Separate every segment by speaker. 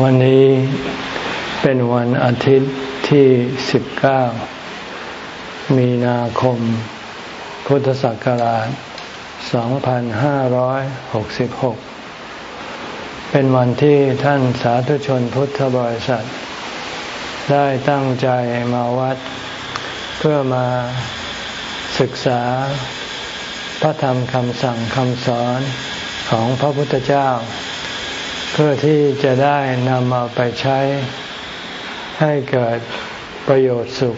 Speaker 1: วันนี้เป็นวันอาทิตย์ที่ 19 มีนาคม พุทธศักราช 2566 เป็นวันที่ท่านสาธุชนพุทธบริษัท ได้ตั้งใจมาวัด เพื่อมาศึกษาพระธรรมคำสั่งคำสอนของพระพุทธเจ้า เพื่อที่จะได้นำมาไปใช้ให้เกิดประโยชน์สุข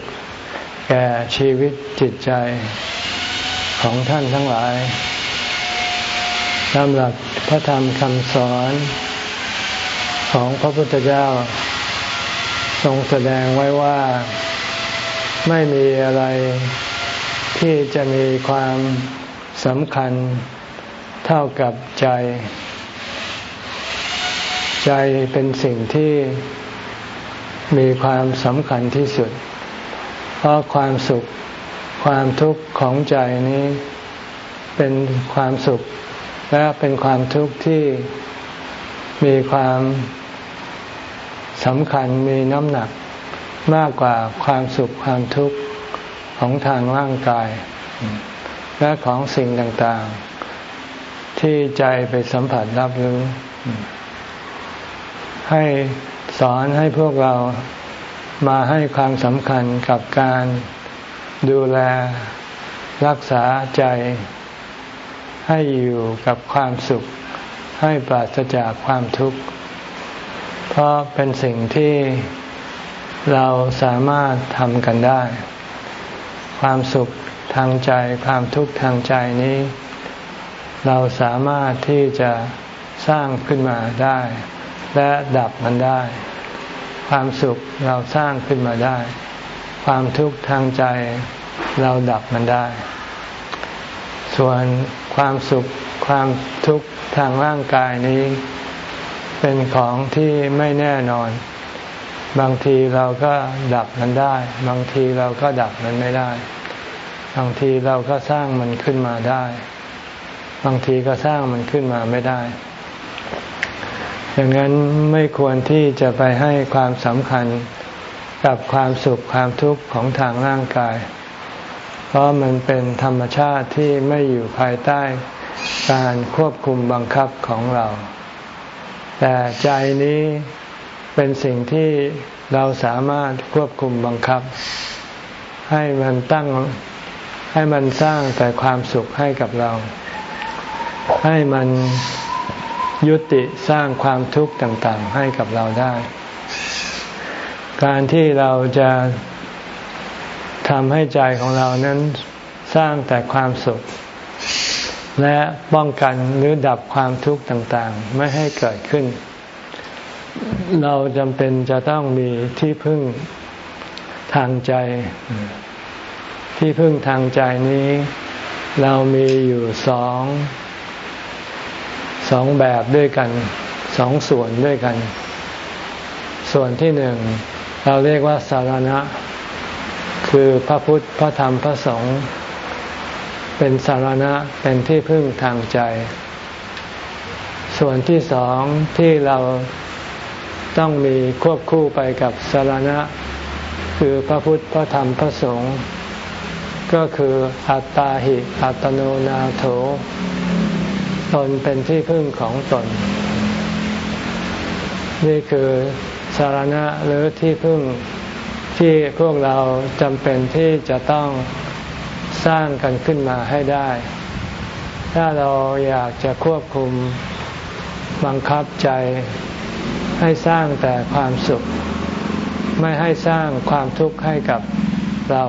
Speaker 1: แก่ชีวิตจิตใจของท่านทั้งหลายสำหรับพระธรรมคำสอนของพระพุทธเจ้า ทรงแสดงไว้ว่าไม่มีอะไรที่จะมีความสำคัญเท่ากับใจ ใจเป็นสิ่งที่มีความสำคัญที่สุด เพราะความสุขความทุกข์ของใจนี้เป็นความสุขและเป็นความทุกข์ที่มีความสำคัญมีน้ำหนักมากกว่าความสุขความทุกข์ของทางร่างกาย และของสิ่งต่างๆ ที่ใจไปสัมผัสรับรู้ ให้สอนให้พวกเรามาให้ความสำคัญกับการดูแลรักษาใจ ให้อยู่กับความสุข ให้ปราศจากความทุกข์ เพราะเป็นสิ่งที่เราสามารถทำกันได้ ความสุขทางใจความทุกข์ทางใจนี้ เราสามารถที่จะสร้างขึ้นมาได้ และดับมันได้ ความสุขเราสร้างขึ้นมาได้ ความทุกข์ทางใจเราดับมันได้ ส่วนความสุขความทุกข์ทางร่างกายนี้ เป็นของที่ไม่แน่นอน บางทีเราก็ดับมันได้ บางทีเราก็ดับมันไม่ได้ บางทีเราก็สร้างมันขึ้นมาได้ บางทีก็สร้างมันขึ้นมาไม่ได้ ดังนั้นไม่ควรที่จะไปให้ความสำคัญกับความสุขความทุกข์ของทางร่างกาย เพราะมันเป็นธรรมชาติที่ไม่อยู่ภายใต้การควบคุมบังคับของเรา แต่ใจนี้เป็นสิ่งที่เราสามารถควบคุมบังคับ ให้มันตั้งให้มันสร้างแต่ความสุขให้กับเรา ให้มัน ยุติสร้างความทุกข์ต่าง ๆ ให้กับเราได้ การที่เราจะทำให้ใจของเรานั้นสร้างแต่ความสุข และป้องกันหรือดับความทุกข์ต่าง ๆ ไม่ให้เกิดขึ้น เราจำเป็นจะต้องมีที่พึ่งทางใจ ที่พึ่งทางใจนี้ เรามีอยู่สอง สองแบบด้วยกันสองส่วนด้วยกัน ส่วนที่หนึ่งเราเรียกว่าสารณะ คือพระพุทธพระธรรมพระสงฆ์เป็นสารณะเป็นที่พึ่งทางใจ ส่วนที่สองที่เราต้องมีควบคู่ไปกับสารณะ คือพระพุทธพระธรรมพระสงฆ์ก็คืออัตตาหิ อัตโนนาโถ ตนเป็นที่พึ่งของตน นี่คือสารณะหรือที่พึ่งที่พวกเราจำเป็นที่จะต้องสร้างกันขึ้นมาให้ได้ ถ้าเราอยากจะควบคุมบังคับใจให้สร้างแต่ความสุข ไม่ให้สร้างความทุกข์ให้กับเรา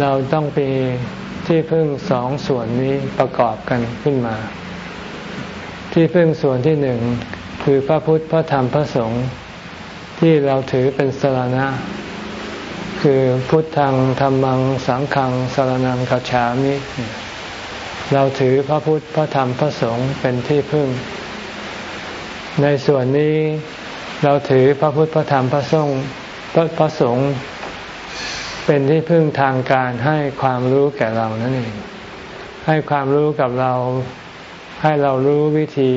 Speaker 1: เราต้องมี ที่พึ่งสองส่วนนี้ประกอบกันขึ้นมา ที่พึ่งส่วนที่หนึ่งคือพระพุทธพระธรรมพระสงฆ์ที่เราถือเป็นสรณะ คือพุทธังธรรมังสังฆังสรนังกัจฉามิ เราถือพระพุทธพระธรรมพระสงฆ์เป็นที่พึ่ง ในส่วนนี้เราถือพระพุทธพระธรรมพระสงฆ์พระสงฆ์ เป็นที่พึ่งทางการให้ความรู้แก่เรานั่นเอง ให้ความรู้กับเรา ให้เรารู้วิธี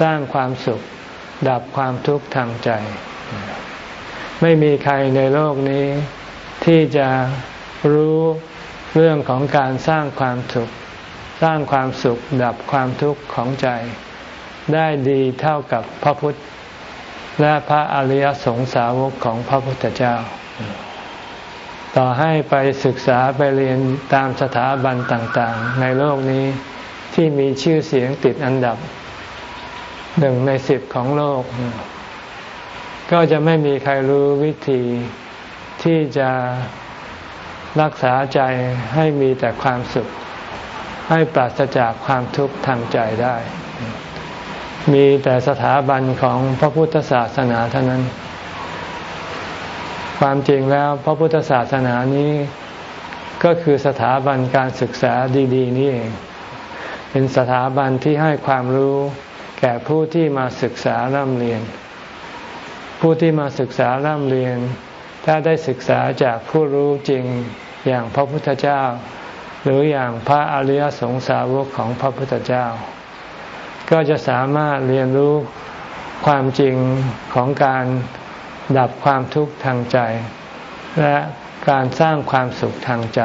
Speaker 1: สร้างความสุข ดับความทุกข์ทางใจ ไม่มีใครในโลกนี้ ที่จะรู้เรื่องของการสร้างความทุข สร้างความสุข ดับความทุกข์ของใจ ได้ดีเท่ากับพระพุทธ และพระอริยสงสาวกของพระพุทธเจ้า ต่อให้ไปศึกษาไปเรียนตามสถาบันต่างๆ ในโลกนี้ที่มีชื่อเสียงติดอันดับหนึ่งในสิบของโลก ก็จะไม่มีใครรู้วิธีที่จะรักษาใจให้มีแต่ความสุข ให้ปราศจากความทุกข์ทางใจได้ มีแต่สถาบันของพระพุทธศาสนาเท่านั้น ความจริงแล้วพระพุทธศาสนานี้ก็คือสถาบันการศึกษาดี ๆ นี่เอง เป็นสถาบันที่ให้ความรู้แก่ผู้ที่มาศึกษาร่ำเรียน ผู้ที่มาศึกษาร่ำเรียน ถ้าได้ศึกษาจากผู้รู้จริงอย่างพระพุทธเจ้า หรืออย่างพระอริยสงสาวกของพระพุทธเจ้า ก็จะสามารถเรียนรู้ความจริงของการ ดับความทุกข์ทางใจ และการสร้างความสุขทางใจ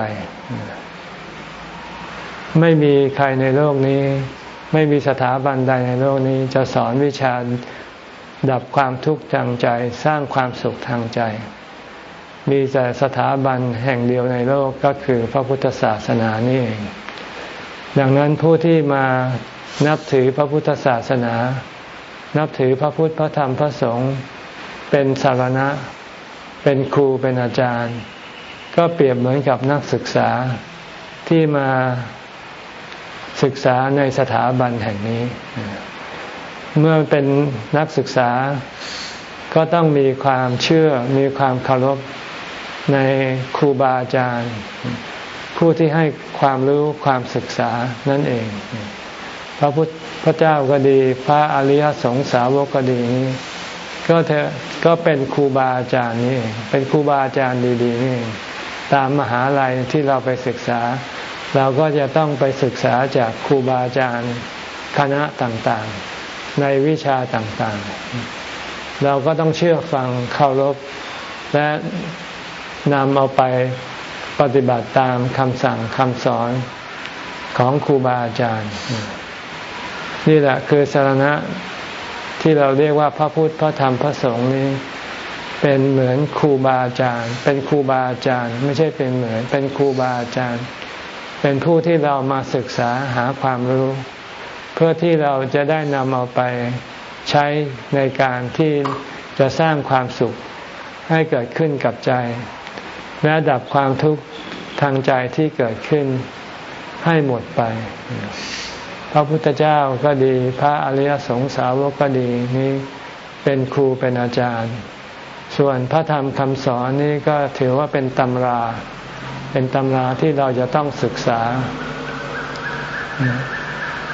Speaker 1: ไม่มีใครในโลกนี้ ไม่มีสถาบันใดในโลกนี้ จะสอนวิชาดับความทุกข์ทางใจ สร้างความสุขทางใจ มีแต่สถาบันแห่งเดียวในโลกก็คือพระพุทธศาสนานี่เองดังนั้นผู้ที่มานับถือพระพุทธศาสนา นับถือพระพุทธพระธรรมพระสงฆ์ เป็นสารณะ เป็นครูเป็นอาจารย์ ก็เปรียบเหมือนกับนักศึกษาที่มาศึกษาในสถาบันแห่งนี้ เมื่อเป็นนักศึกษาก็ต้องมีความเชื่อมีความเคารพในครูบาอาจารย์ ผู้ที่ให้ความรู้ความศึกษานั่นเอง พระพุทธเจ้าก็ดี พระอริยสงสาวกก็ดีนี้ ก็เถอก็เป็นครูบาอาจารย์นี่เป็นครูบาอาจารย์ดีๆนี่ตามมหาลัยที่เราไปศึกษา เราก็จะต้องไปศึกษาจากครูบาอาจารย์คณะต่างๆ ในวิชาต่างๆ เราก็ต้องเชื่อฟังเคารพและนำเอาไปปฏิบัติตามคำสั่งคำสอนของครูบาอาจารย์ นี่แหละคือสารณะ ที่เราเรียกว่าพระพุทธพระธรรมพระสงฆ์นี้ เป็นเหมือนครูบาอาจารย์ เป็นครูบาอาจารย์ ไม่ใช่เป็นเหมือน เป็นครูบาอาจารย์ เป็นผู้ที่เรามาศึกษาหาความรู้ เพื่อที่เราจะได้นำเอาไปใช้ในการที่จะสร้างความสุขให้เกิดขึ้นกับใจ และดับความทุกข์ทางใจที่เกิดขึ้นให้หมดไป ระพุทธเจ้าก็ดี พระอริยสงสาวกก็ดีนี้เป็นครูเป็นอาจารย์ ส่วนพระธรรมคำสอนนี้ก็ถือว่าเป็นตำรา เป็นตำราที่เราจะต้องศึกษา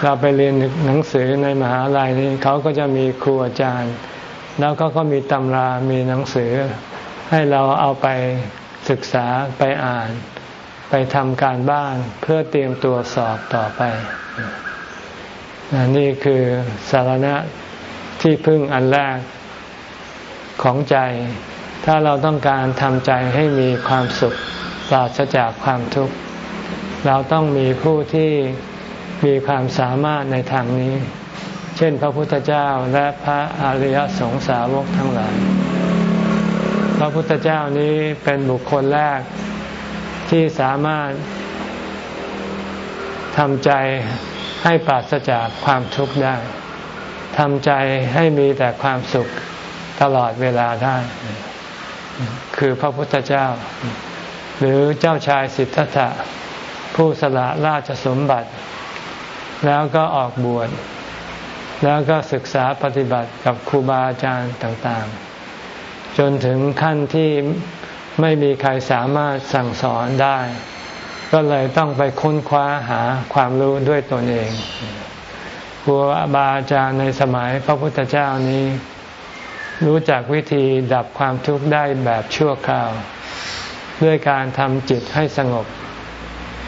Speaker 1: เราไปเรียนหนังสือในมหาลัยนี้เขาก็จะมีครูอาจารย์ แล้วเขาก็มีตำรามีหนังสือ ให้เราเอาไปศึกษาไปอ่าน ไปทำการบ้านเพื่อเตรียมตัวสอบต่อไป นี่คือสารณะที่พึ่งอันแรกของใจ ถ้าเราต้องการทำใจให้มีความสุขปราศจากความทุกข์ เราต้องมีผู้ที่มีความสามารถในทางนี้ เช่นพระพุทธเจ้าและพระอริยสงสาวกทั้งหลาย พระพุทธเจ้านี้เป็นบุคคลแรกที่สามารถทำใจ ให้ปราศจากความทุกข์ได้ทำใจให้มีแต่ความสุขตลอดเวลาได้ คือพระพุทธเจ้า หรือเจ้าชายสิทธัตถะผู้สละราชสมบัติ แล้วก็ออกบวชแล้วก็ศึกษาปฏิบัติกับครูบาอาจารย์ต่างๆ จนถึงขั้นที่ไม่มีใครสามารถสั่งสอนได้ ก็เลยต้องไปค้นคว้าหาความรู้ด้วยตนเองครูบาอาจารย์ในสมัยพระพุทธเจ้านี้ รู้จักวิธีดับความทุกข์ได้แบบชั่วคราว ด้วยการทำจิตให้สงบ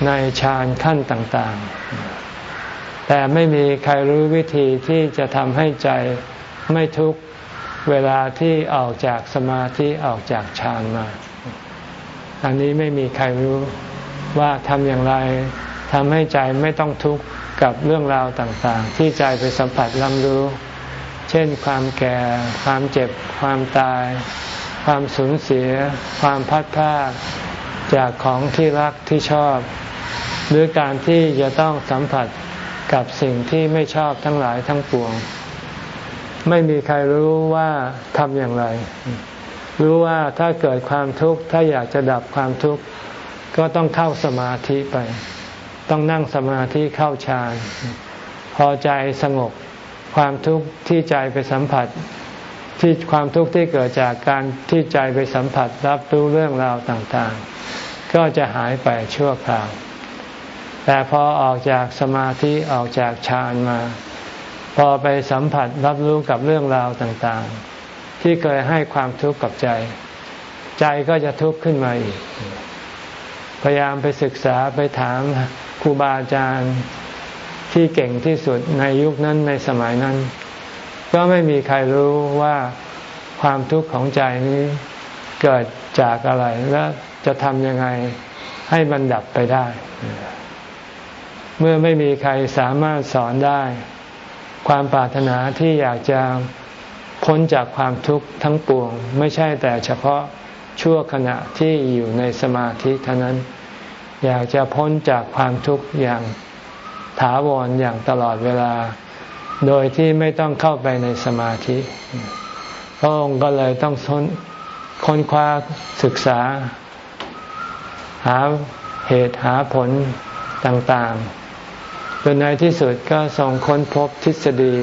Speaker 1: ในฌานขั้นต่างๆ แต่ไม่มีใครรู้วิธีที่จะทำให้ใจไม่ทุกข์เวลาที่ออกจากสมาธิออกจากฌานมา อันนี้ไม่มีใครรู้ ว่าทำอย่างไรทำให้ใจไม่ต้องทุกข์กับเรื่องราวต่างๆ ที่ใจไปสัมผัสรับรู้ เช่นความแก่ ความเจ็บ ความตาย ความสูญเสีย ความพัดพลาดจากของที่รักที่ชอบ หรือการที่จะต้องสัมผัสกับสิ่งที่ไม่ชอบทั้งหลายทั้งปวง ไม่มีใครรู้ว่าทำอย่างไร รู้ว่าถ้าเกิดความทุกข์ถ้าอยากจะดับความทุกข์ ก็ต้องเข้าสมาธิไป ต้องนั่งสมาธิเข้าฌานพอใจสงบความทุกข์ที่ใจไปสัมผัส ที่ความทุกข์ที่เกิดจากการที่ใจไปสัมผัสรับรู้เรื่องราวต่างๆ ก็จะหายไปชั่วคราว แต่พอออกจากสมาธิออกจากฌานมา พอไปสัมผัสรับรู้กับเรื่องราวต่างๆ ที่เคยให้ความทุกข์กับใจ ใจก็จะทุกข์ขึ้นมาอีก พยายามไปศึกษาไปถามครูบาอาจารย์ที่เก่งที่สุดในยุคนั้นในสมัยนั้น ก็ไม่มีใครรู้ว่าความทุกข์ของใจนี้เกิดจากอะไร และจะทำยังไงให้มันดับไปได้ เมื่อไม่มีใครสามารถสอนได้ ความปรารถนาที่อยากจะพ้นจากความทุกข์ทั้งปวง ไม่ใช่แต่เฉพาะ ชั่วขณะที่อยู่ในสมาธิเท่านั้น อยากจะพ้นจากความทุกข์อย่างถาวรอย่างตลอดเวลา โดยที่ไม่ต้องเข้าไปในสมาธิพระองค์ก็เลยต้องค้นคว้าศึกษา หาเหตุหาผลต่างๆจนในที่สุดก็ทรงค้นพบทฤษฎี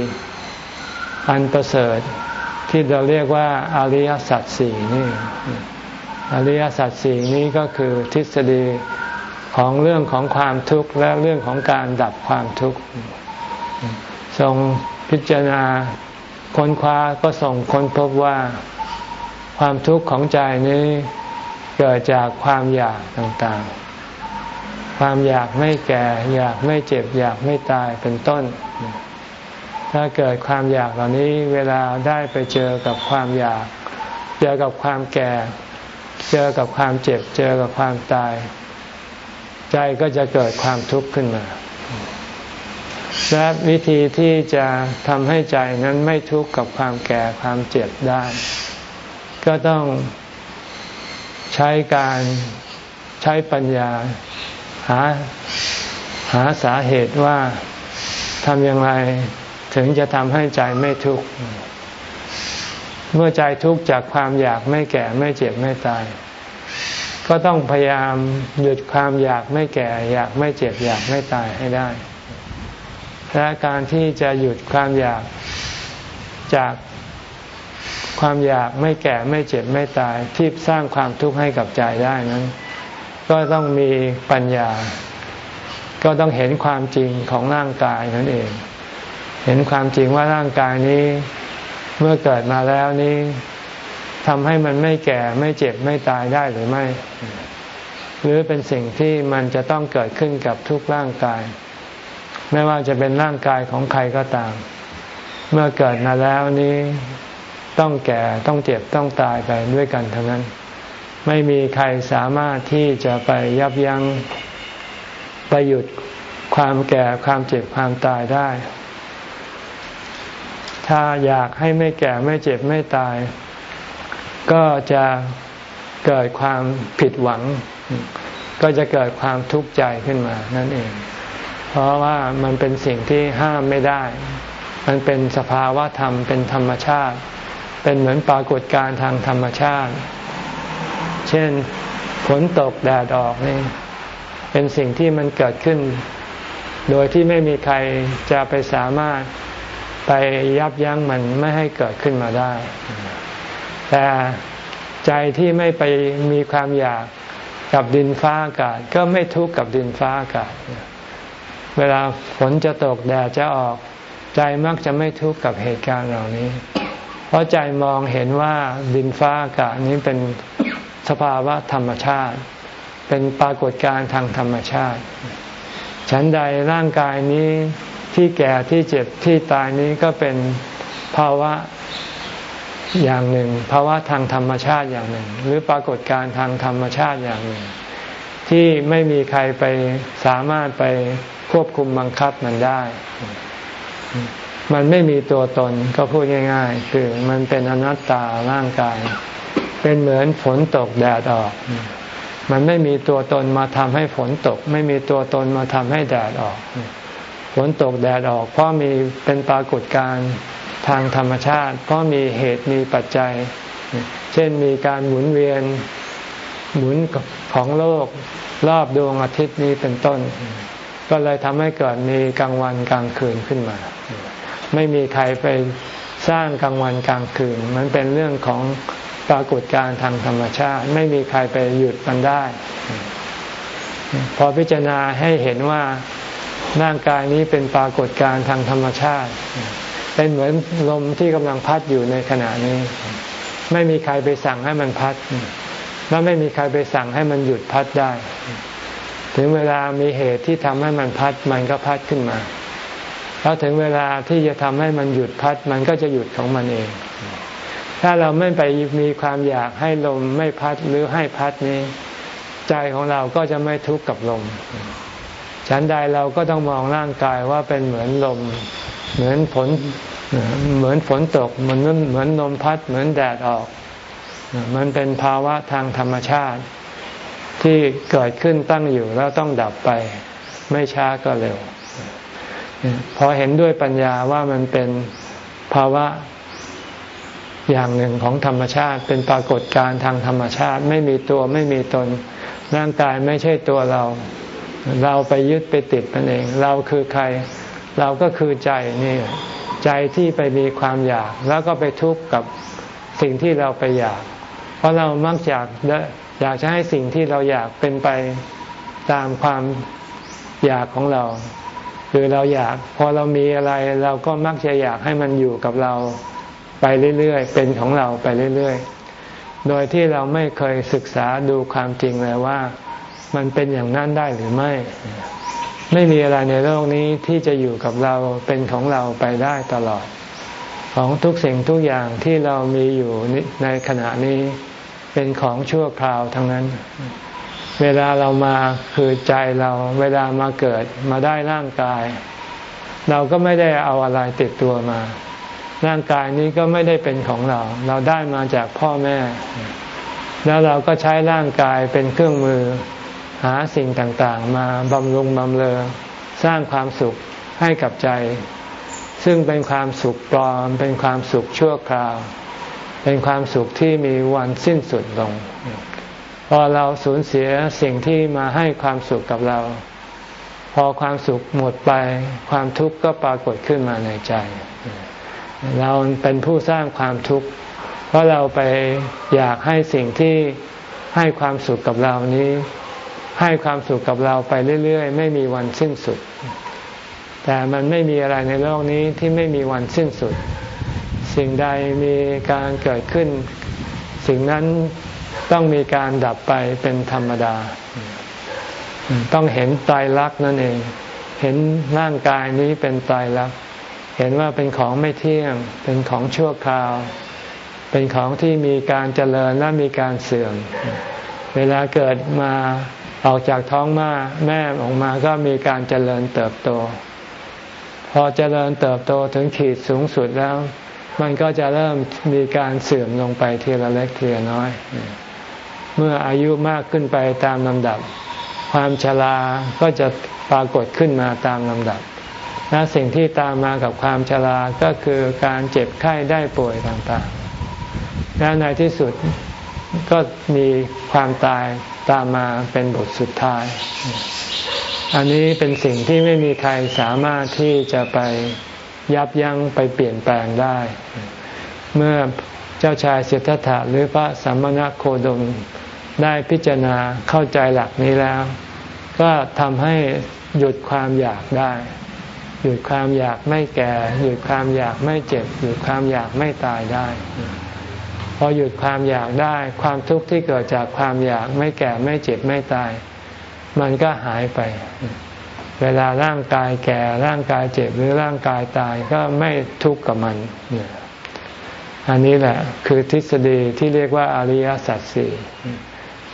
Speaker 1: อันประเสริฐที่เราเรียกว่าอริยสัจสี่นี่ อริยสัจสี่นี้ก็คือทฤษฎีของเรื่องของความทุกข์และเรื่องของการดับความทุกข์ ทรงพิจารณาค้นคว้าก็ส่งค้นพบว่าความทุกข์ของใจนี้เกิดจากความอยากต่างๆ ความอยากไม่แก่ อยากไม่เจ็บ อยากไม่ตายเป็นต้น ถ้าเกิดความอยากเหล่านี้เวลาได้ไปเจอกับความอยาก เจอกับความแก่ เจอกับความเจ็บ เจอกับความตาย ใจก็จะเกิดความทุกข์ขึ้นมา และวิธีที่จะทำให้ใจนั้นไม่ทุกข์กับความแก่ความเจ็บได้ ก็ต้องใช้การใช้ปัญญาหาหาสาเหตุว่าทำอย่างไรถึงจะทำให้ใจไม่ทุกข์ เมื่อใจทุกข์จากความอยากไม่แก่ไม่เจ็บไม่ตาย ก็ต้องพยายามหยุดความอยากไม่แก่ อยากไม่เจ็บอยากไม่ตายให้ได้ และการที่จะหยุดความอยากจากความอยากไม่แก่ไม่เจ็บไม่ตายที่สร้างความทุกข์ให้กับใจได้นั้น ก็ต้องมีปัญญา ก็ต้องเห็นความจริงของร่างกายนั่นเอง เห็นความจริงว่าร่างกายนี้ เมื่อเกิดมาแล้วนี้ทำให้มันไม่แก่ไม่เจ็บไม่ตายได้หรือไม่ หรือเป็นสิ่งที่มันจะต้องเกิดขึ้นกับทุกร่างกาย ไม่ว่าจะเป็นร่างกายของใครก็ตาม เมื่อเกิดมาแล้วนี้ต้องแก่ต้องเจ็บต้องตายไปด้วยกันทั้งนั้น ไม่มีใครสามารถที่จะไปยับยัง้งไปหยุดความแก่ความเจ็บความตายได้ ถ้าอยากให้ไม่แก่ไม่เจ็บไม่ตาย ก็จะเกิดความผิดหวัง ก็จะเกิดความทุกข์ใจขึ้นมานั่นเอง เพราะว่ามันเป็นสิ่งที่ห้ามไม่ได้ มันเป็นสภาวะธรรมเป็นธรรมชาติ เป็นเหมือนปรากฏการณ์ทางธรรมชาติ เช่นฝนตกแดดออกนี่เป็นสิ่งที่มันเกิดขึ้น โดยที่ไม่มีใครจะไปสามารถ ไปยับยั้งมันไม่ให้เกิดขึ้นมาได้ แต่ใจที่ไม่ไปมีความอยากกับดินฟ้าอากาศ ก็ไม่ทุกข์กับดินฟ้าอากาศ เวลาฝนจะตกแดดจะออก ใจมักจะไม่ทุกข์กับเหตุการณ์เหล่านี้ เพราะใจมองเห็นว่าดินฟ้าอากาศนี้เป็นสภาวะธรรมชาติ เป็นปรากฏการณ์ทางธรรมชาติ ฉันใดร่างกายนี้ ที่แก่ที่เจ็บที่ตายนี้ก็เป็นภาวะอย่างหนึ่งภาวะทางธรรมชาติอย่างหนึ่ง หรือปรากฏการทางธรรมชาติอย่างหนึ่ง ที่ไม่มีใครไปสามารถไปควบคุมบังคับมันได้ มันไม่มีตัวตนก็พูดง่าย ๆ คือมันเป็นอนัตตาร่างกาย เป็นเหมือนฝนตกแดดออก มันไม่มีตัวตนมาทำให้ฝนตก ไม่มีตัวตนมาทำให้แดดออก ฝนตกแดดออก เพราะมีเป็นปรากฏการณ์ทางธรรมชาติ เพราะมีเหตุมีปัจจัย เช่นมีการหมุนเวียนหมุนของโลกรอบดวงอาทิตย์นี้เป็นต้น ก็เลยทำให้เกิดมีกลางวันกลางคืนขึ้นมา ไม่มีใครไปสร้างกลางวันกลางคืน มันเป็นเรื่องของปรากฏการณ์ทางธรรมชาติ ไม่มีใครไปหยุดมันได้ พอพิจารณาให้เห็นว่า ร่างกายนี้เป็นปรากฏการณ์ทางธรรมชาติ เป็นเหมือนลมที่กำลังพัดอยู่ในขณะนี้ ไม่มีใครไปสั่งให้มันพัด และไม่มีใครไปสั่งให้มันหยุดพัดได้ ถึงเวลามีเหตุที่ทำให้มันพัดมันก็พัดขึ้นมา แล้วถึงเวลาที่จะทำให้มันหยุดพัดมันก็จะหยุดของมันเอง ถ้าเราไม่ไปมีความอยากให้ลมไม่พัดหรือให้พัดนี้ ใจของเราก็จะไม่ทุกข์กับลม ฉันใดเราก็ต้องมองร่างกายว่าเป็นเหมือนลม เหมือนฝนเหมือนฝนตกเหมือนเหมือนลมพัด เหมือนแดดออก มันเป็นภาวะทางธรรมชาติ ที่เกิดขึ้นตั้งอยู่แล้วต้องดับไป ไม่ช้าก็เร็ว พอเห็นด้วยปัญญาว่ามันเป็นภาวะอย่างหนึ่งของธรรมชาติ เป็นปรากฏการณ์ทางธรรมชาติ ไม่มีตัวไม่มีตน ร่างกายไม่ใช่ตัวเรา เราไปยึดไปติดมันเอง เราคือใคร เราก็คือใจนี่ใจที่ไปมีความอยาก แล้วก็ไปทุกข์กับสิ่งที่เราไปอยาก เพราะเรามักอยากอยากจะให้สิ่งที่เราอยากเป็นไปตามความอยากของเราคือเราอยากพอเรามีอะไรเราก็มักจะอยากให้มันอยู่กับเราไปเรื่อยๆ เป็นของเราไปเรื่อยๆ โดยที่เราไม่เคยศึกษาดูความจริงเลยว่า มันเป็นอย่างนั้นได้หรือไม่ ไม่มีอะไรในโลกนี้ที่จะอยู่กับเราเป็นของเราไปได้ตลอด ของทุกสิ่งทุกอย่างที่เรามีอยู่ในขณะนี้เป็นของชั่วคราวทั้งนั้น เวลาเรามาคือใจเราเวลามาเกิดมาได้ร่างกาย เราก็ไม่ได้เอาอะไรติดตัวมา ร่างกายนี้ก็ไม่ได้เป็นของเรา เราได้มาจากพ่อแม่ แล้วเราก็ใช้ร่างกายเป็นเครื่องมือ หาสิ่งต่างๆ มาบำรุงบำเรอสร้างความสุขให้กับใจ ซึ่งเป็นความสุขปลอม เป็นความสุขชั่วคราว เป็นความสุขที่มีวันสิ้นสุดลง พอเราสูญเสียสิ่งที่มาให้ความสุขกับเรา พอความสุขหมดไป ความทุกข์ก็ปรากฏขึ้นมาในใจ เราเป็นผู้สร้างความทุกข์เพราะเราไปอยากให้สิ่งที่ให้ความสุขกับเรานี้ ให้ความสุขกับเราไปเรื่อยๆ ไม่มีวันสิ้นสุด แต่มันไม่มีอะไรในโลกนี้ที่ไม่มีวันสิ้นสุด สิ่งใดมีการเกิดขึ้น สิ่งนั้นต้องมีการดับไปเป็นธรรมดา ต้องเห็นตายรักนั่นเอง เห็นร่างกายนี้เป็นตายรัก เห็นว่าเป็นของไม่เที่ยง เป็นของชั่วคราว เป็นของที่มีการเจริญและมีการเสื่อม เวลาเกิดมา ออกจากท้องมาแม่ออกมาก็มีการเจริญเติบโต พอเจริญเติบโตถึงขีดสูงสุดแล้ว มันก็จะเริ่มมีการเสื่อมลงไปทีละเล็กทีละน้อย เมื่ออายุมากขึ้นไปตามลำดับ ความชราก็จะปรากฏขึ้นมาตามลำดับและสิ่งที่ตามมากับความชราก็คือการเจ็บไข้ได้ป่วยต่างๆ และในที่สุดก็มีความตาย ตามมาเป็นบทสุดท้าย อันนี้เป็นสิ่งที่ไม่มีใครสามารถที่จะไปยับยั้งไปเปลี่ยนแปลงได้ เมื่อเจ้าชายสิทธัตถะหรือพระสัมมณโคดมได้พิจารณาเข้าใจหลักนี้แล้ว ก็ทำให้หยุดความอยากได้ หยุดความอยากไม่แก่ หยุดความอยากไม่เจ็บ หยุดความอยากไม่ตายได้ พอหยุดความอยากได้ ความทุกข์ที่เกิดจากความอยากไม่แก่ไม่เจ็บไม่ตาย มันก็หายไป เวลาร่างกายแก่ร่างกายเจ็บหรือร่างกายตายก็ไม่ทุกข์กับมัน อันนี้แหละคือทฤษฎีที่เรียกว่าอริยสัจสี่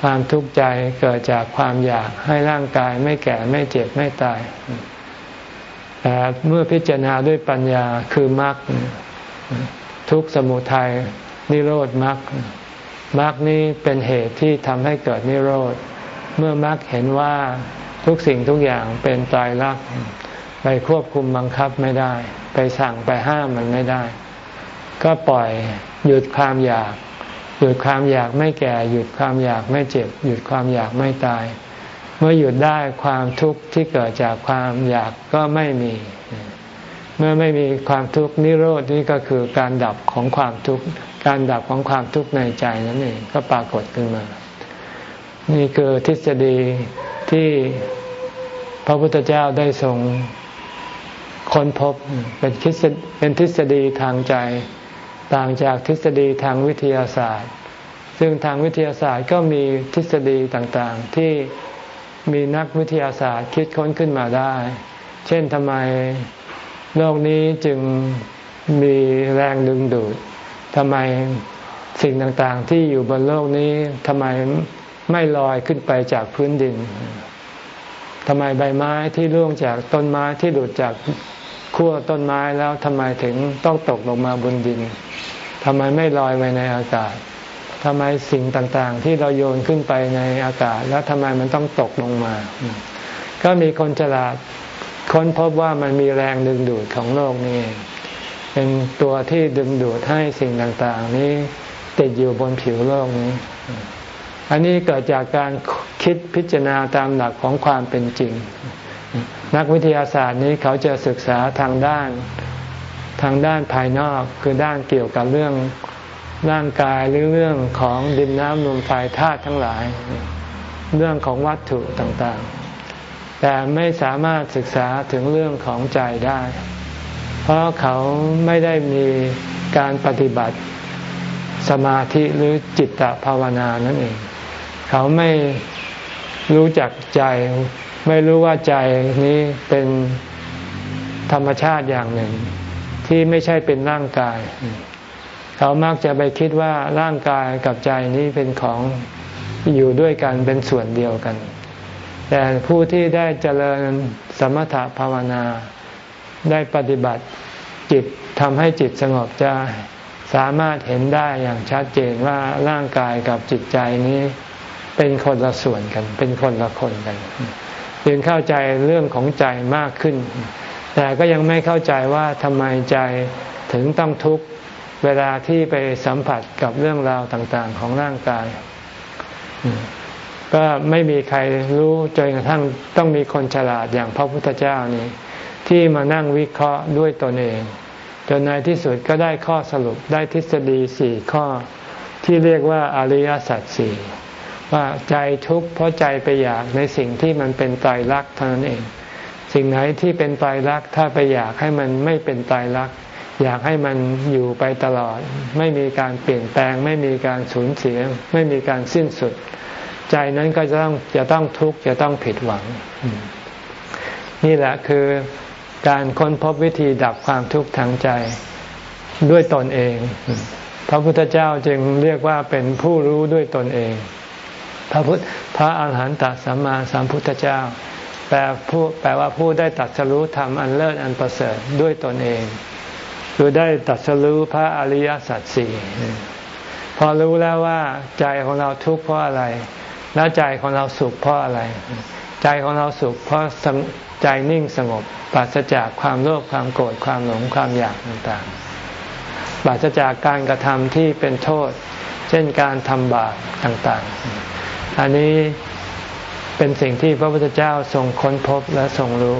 Speaker 1: ความทุกข์ใจเกิดจากความอยากให้ร่างกายไม่แก่ไม่เจ็บไม่ตาย แต่เมื่อพิจารณาด้วยปัญญาคือมรรคทุกสมุทัย นิโรธมรรคมรรคนี้เป็นเหตุที่ทำให้เกิดนิโรธ เมื่อมรรคเห็นว่าทุกสิ่งทุกอย่างเป็นตายรักไปควบคุมบังคับไม่ได้ ไปสั่งไปห้ามมันไม่ได้ ก็ปล่อยหยุดความอยาก หยุดความอยากไม่แก่ หยุดความอยากไม่เจ็บ หยุดความอยากไม่ตาย เมื่อหยุดได้ความทุกข์ที่เกิดจากความอยากก็ไม่มี เมื่อไม่มีความทุกข์นิโรดนี่ก็คือการดับของความทุกข์ การดับของความทุกข์ในใจนั่นเองก็ปรากฏขึ้นมา นี่คือทฤษฎีที่พระพุทธเจ้าได้ทรงค้นพบเป็นคิดเป็นทฤษฎีทางใจ ต่างจากทฤษฎีทางวิทยาศาสตร์ ซึ่งทางวิทยาศาสตร์ก็มีทฤษฎีต่างๆ ที่มีนักวิทยาศาสตร์คิดค้นขึ้นมาได้ เช่นทำไมโลกนี้จึงมีแรงดึงดูด ทำไมสิ่งต่างๆ ที่อยู่บนโลกนี้ทำไมไม่ลอยขึ้นไปจากพื้นดินทำไมใบไม้ที่ร่วงจากต้นไม้ที่หลุดจากขั้วต้นไม้แล้วทำไมถึงต้องตกลงมาบนดินทำไมไม่ลอยไปในอากาศทำไมสิ่งต่างๆ ที่เราโยนขึ้นไปในอากาศ แล้วทำไมมันต้องตกลงมา ก็มีคนฉลาดค้นพบว่ามันมีแรงดึงดูดของโลกนี่ เป็นตัวที่ดึงดูดให้สิ่งต่างๆ นี้ติดอยู่บนผิวโลกนี้ อันนี้เกิดจากการคิดพิจารณาตามหลักของความเป็นจริง นักวิทยาศาสตร์นี้เขาจะศึกษาทางด้านทางด้านภายนอกคือด้านเกี่ยวกับเรื่องร่างกายหรือเรื่องของดินน้ำลมไฟธาตุทั้งหลาย เรื่องของวัตถุต่างๆ แต่ไม่สามารถศึกษาถึงเรื่องของใจได้ เพราะเขาไม่ได้มีการปฏิบัติสมาธิหรือจิตตภาวนานั่นเอง เขาไม่รู้จักใจ ไม่รู้ว่าใจนี้เป็นธรรมชาติอย่างหนึ่ง ที่ไม่ใช่เป็นร่างกาย เขามักจะไปคิดว่าร่างกายกับใจนี้เป็นของอยู่ด้วยกันเป็นส่วนเดียวกัน แต่ผู้ที่ได้เจริญสมถภาวนา ได้ปฏิบัติจิตทำให้จิตสงบจะสามารถเห็นได้อย่างชัดเจนว่าร่างกายกับจิตใจนี้ เป็นคนละส่วนกัน เป็นคนละคนกันจึงเข้าใจเรื่องของใจมากขึ้น แต่ก็ยังไม่เข้าใจว่าทำไมใจถึงต้องทุกข์เวลาที่ไปสัมผัสกับเรื่องราวต่างๆ ของร่างกาย ก็ไม่มีใครรู้จนกระทั่งต้องมีคนฉลาดอย่างพระพุทธเจ้านี้ ที่มานั่งวิเคราะห์ด้วยตนเอง จนในที่สุดก็ได้ข้อสรุปได้ทฤษฎีสี่ข้อ ที่เรียกว่าอริยสัจสี่ว่าใจทุกข์เพราะใจไปอยากในสิ่งที่มันเป็นตายรักเท่านั้นเอง สิ่งไหนที่เป็นตายรักถ้าไปอยากให้มันไม่เป็นตายรักอยากให้มันอยู่ไปตลอด ไม่มีการเปลี่ยนแปลง ไม่มีการสูญเสีย ไม่มีการสิ้นสุด ใจนั้นก็จะต้องจะต้องทุกข์จะต้องผิดหวัง นี่แหละคือ การค้นพบวิธีดับความทุกข์ทางใจด้วยตนเอง พระพุทธเจ้าจึงเรียกว่าเป็นผู้รู้ด้วยตนเอง พระพุทธพระอาหารหันตสัมมาสัมพุทธเจ้า แปลผู้แปลว่าผู้ได้ตัดสรู้ธรรมอันเลิศอันประเสริฐด้วยตนเอง คือได้ตัดสรู้พระอริยสัจสี่พอรู้แล้วว่าใจของเราทุกข์เพราะอะไร แล้วใจของเราสุขเพราะอะไร ใจของเราสุขเพราะ ใจนิ่งสงบปราศจากความโลภความโกรธความหลงความอยากต่างๆ ปราศจากการกระทำที่เป็นโทษ เช่นการทำบาปต่างๆ อันนี้เป็นสิ่งที่พระพุทธเจ้าทรงค้นพบและทรงรู้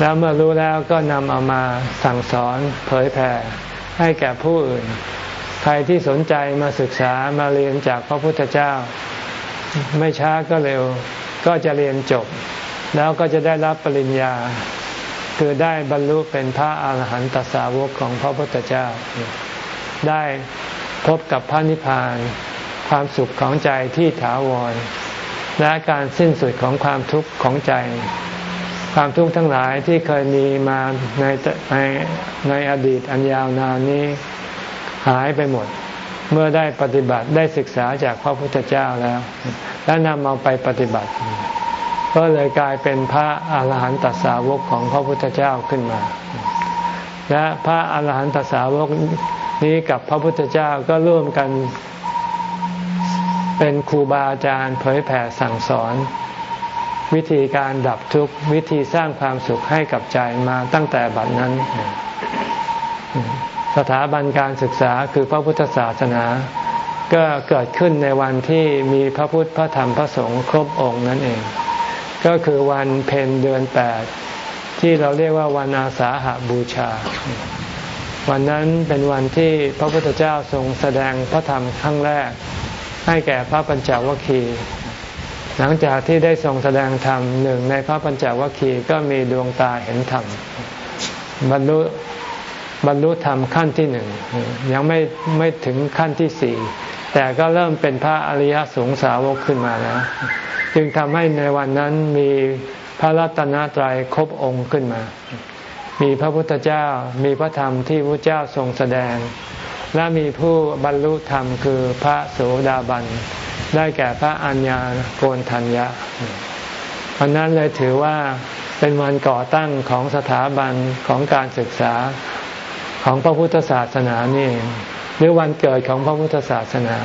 Speaker 1: แล้วเมื่อรู้แล้วก็นำเอามาสั่งสอนเผยแผ่ให้แก่ผู้อื่น ใครที่สนใจมาศึกษามาเรียนจากพระพุทธเจ้า ไม่ช้าก็เร็วก็จะเรียนจบ แล้วก็จะได้รับปริญญา คือได้บรรลุเป็นพระอาหารหันตสาวกของพระพุทธเจ้า ได้พบกับพระนิพพาน ความสุขของใจที่ถาวร และการสิ้นสุดของความทุกข์ของใจ ความทุกข์ทั้งหลายที่เคยมีมาในในในอดีตอันยาวนานนี้หายไปหมดเมื่อได้ปฏิบัติได้ศึกษาจากพระพุทธเจ้าแล้ว และนำเอาไปปฏิบัติ ก็เลยกลายเป็นพระอาหารหันตสาวกของพระพุทธเจ้าขึ้นมา และพระอาหารหันตสาวกนี้กับพระพุทธเจ้าก็ร่วมกันเป็นครูบาอาจารย์เผยแผ่สั่งสอน วิธีการดับทุกข์วิธีสร้างความสุขให้กับใจมาตั้งแต่บัดนั้น สถาบันการศึกษาคือพระพุทธศาสนา ก็เกิดขึ้นในวันที่มีพระพุทธพระธรรมพระสงฆ์ครบองค์นั่นเอง ก็คือวันเพ็ญเดือนแปดที่เราเรียกว่าวันอาสาหาบูชา วันนั้นเป็นวันที่พระพุทธเจ้าทรงแสดงพระธรรมครั้งแรก ให้แก่พระปัญจวัคคีย์หลังจากที่ได้ทรงแสดงธรรมหนึ่งในพระปัญจวัคคีย์ก็มีดวงตาเห็นธรรมบรรลุบรรลุธรรมขั้นที่หนึ่งยังไม่ไม่ถึงขั้นที่สี่แต่ก็เริ่มเป็นพระอริยสงสาวกขึ้นมาแล้ว จึงทำให้ในวันนั้นมีพระรัตนตรัยครบองค์ขึ้นมา มีพระพุทธเจ้า มีพระธรรมที่พระเจ้าทรงแสดง และมีผู้บรรลุธรรมคือพระโสดาบัน ได้แก่พระอัญญาโกนทัญญะวันนั้นเลยถือว่าเป็นวันก่อตั้งของสถาบันของการศึกษาของพระพุทธศาสนานี่หรือวันเกิดของพระพุทธศาสนา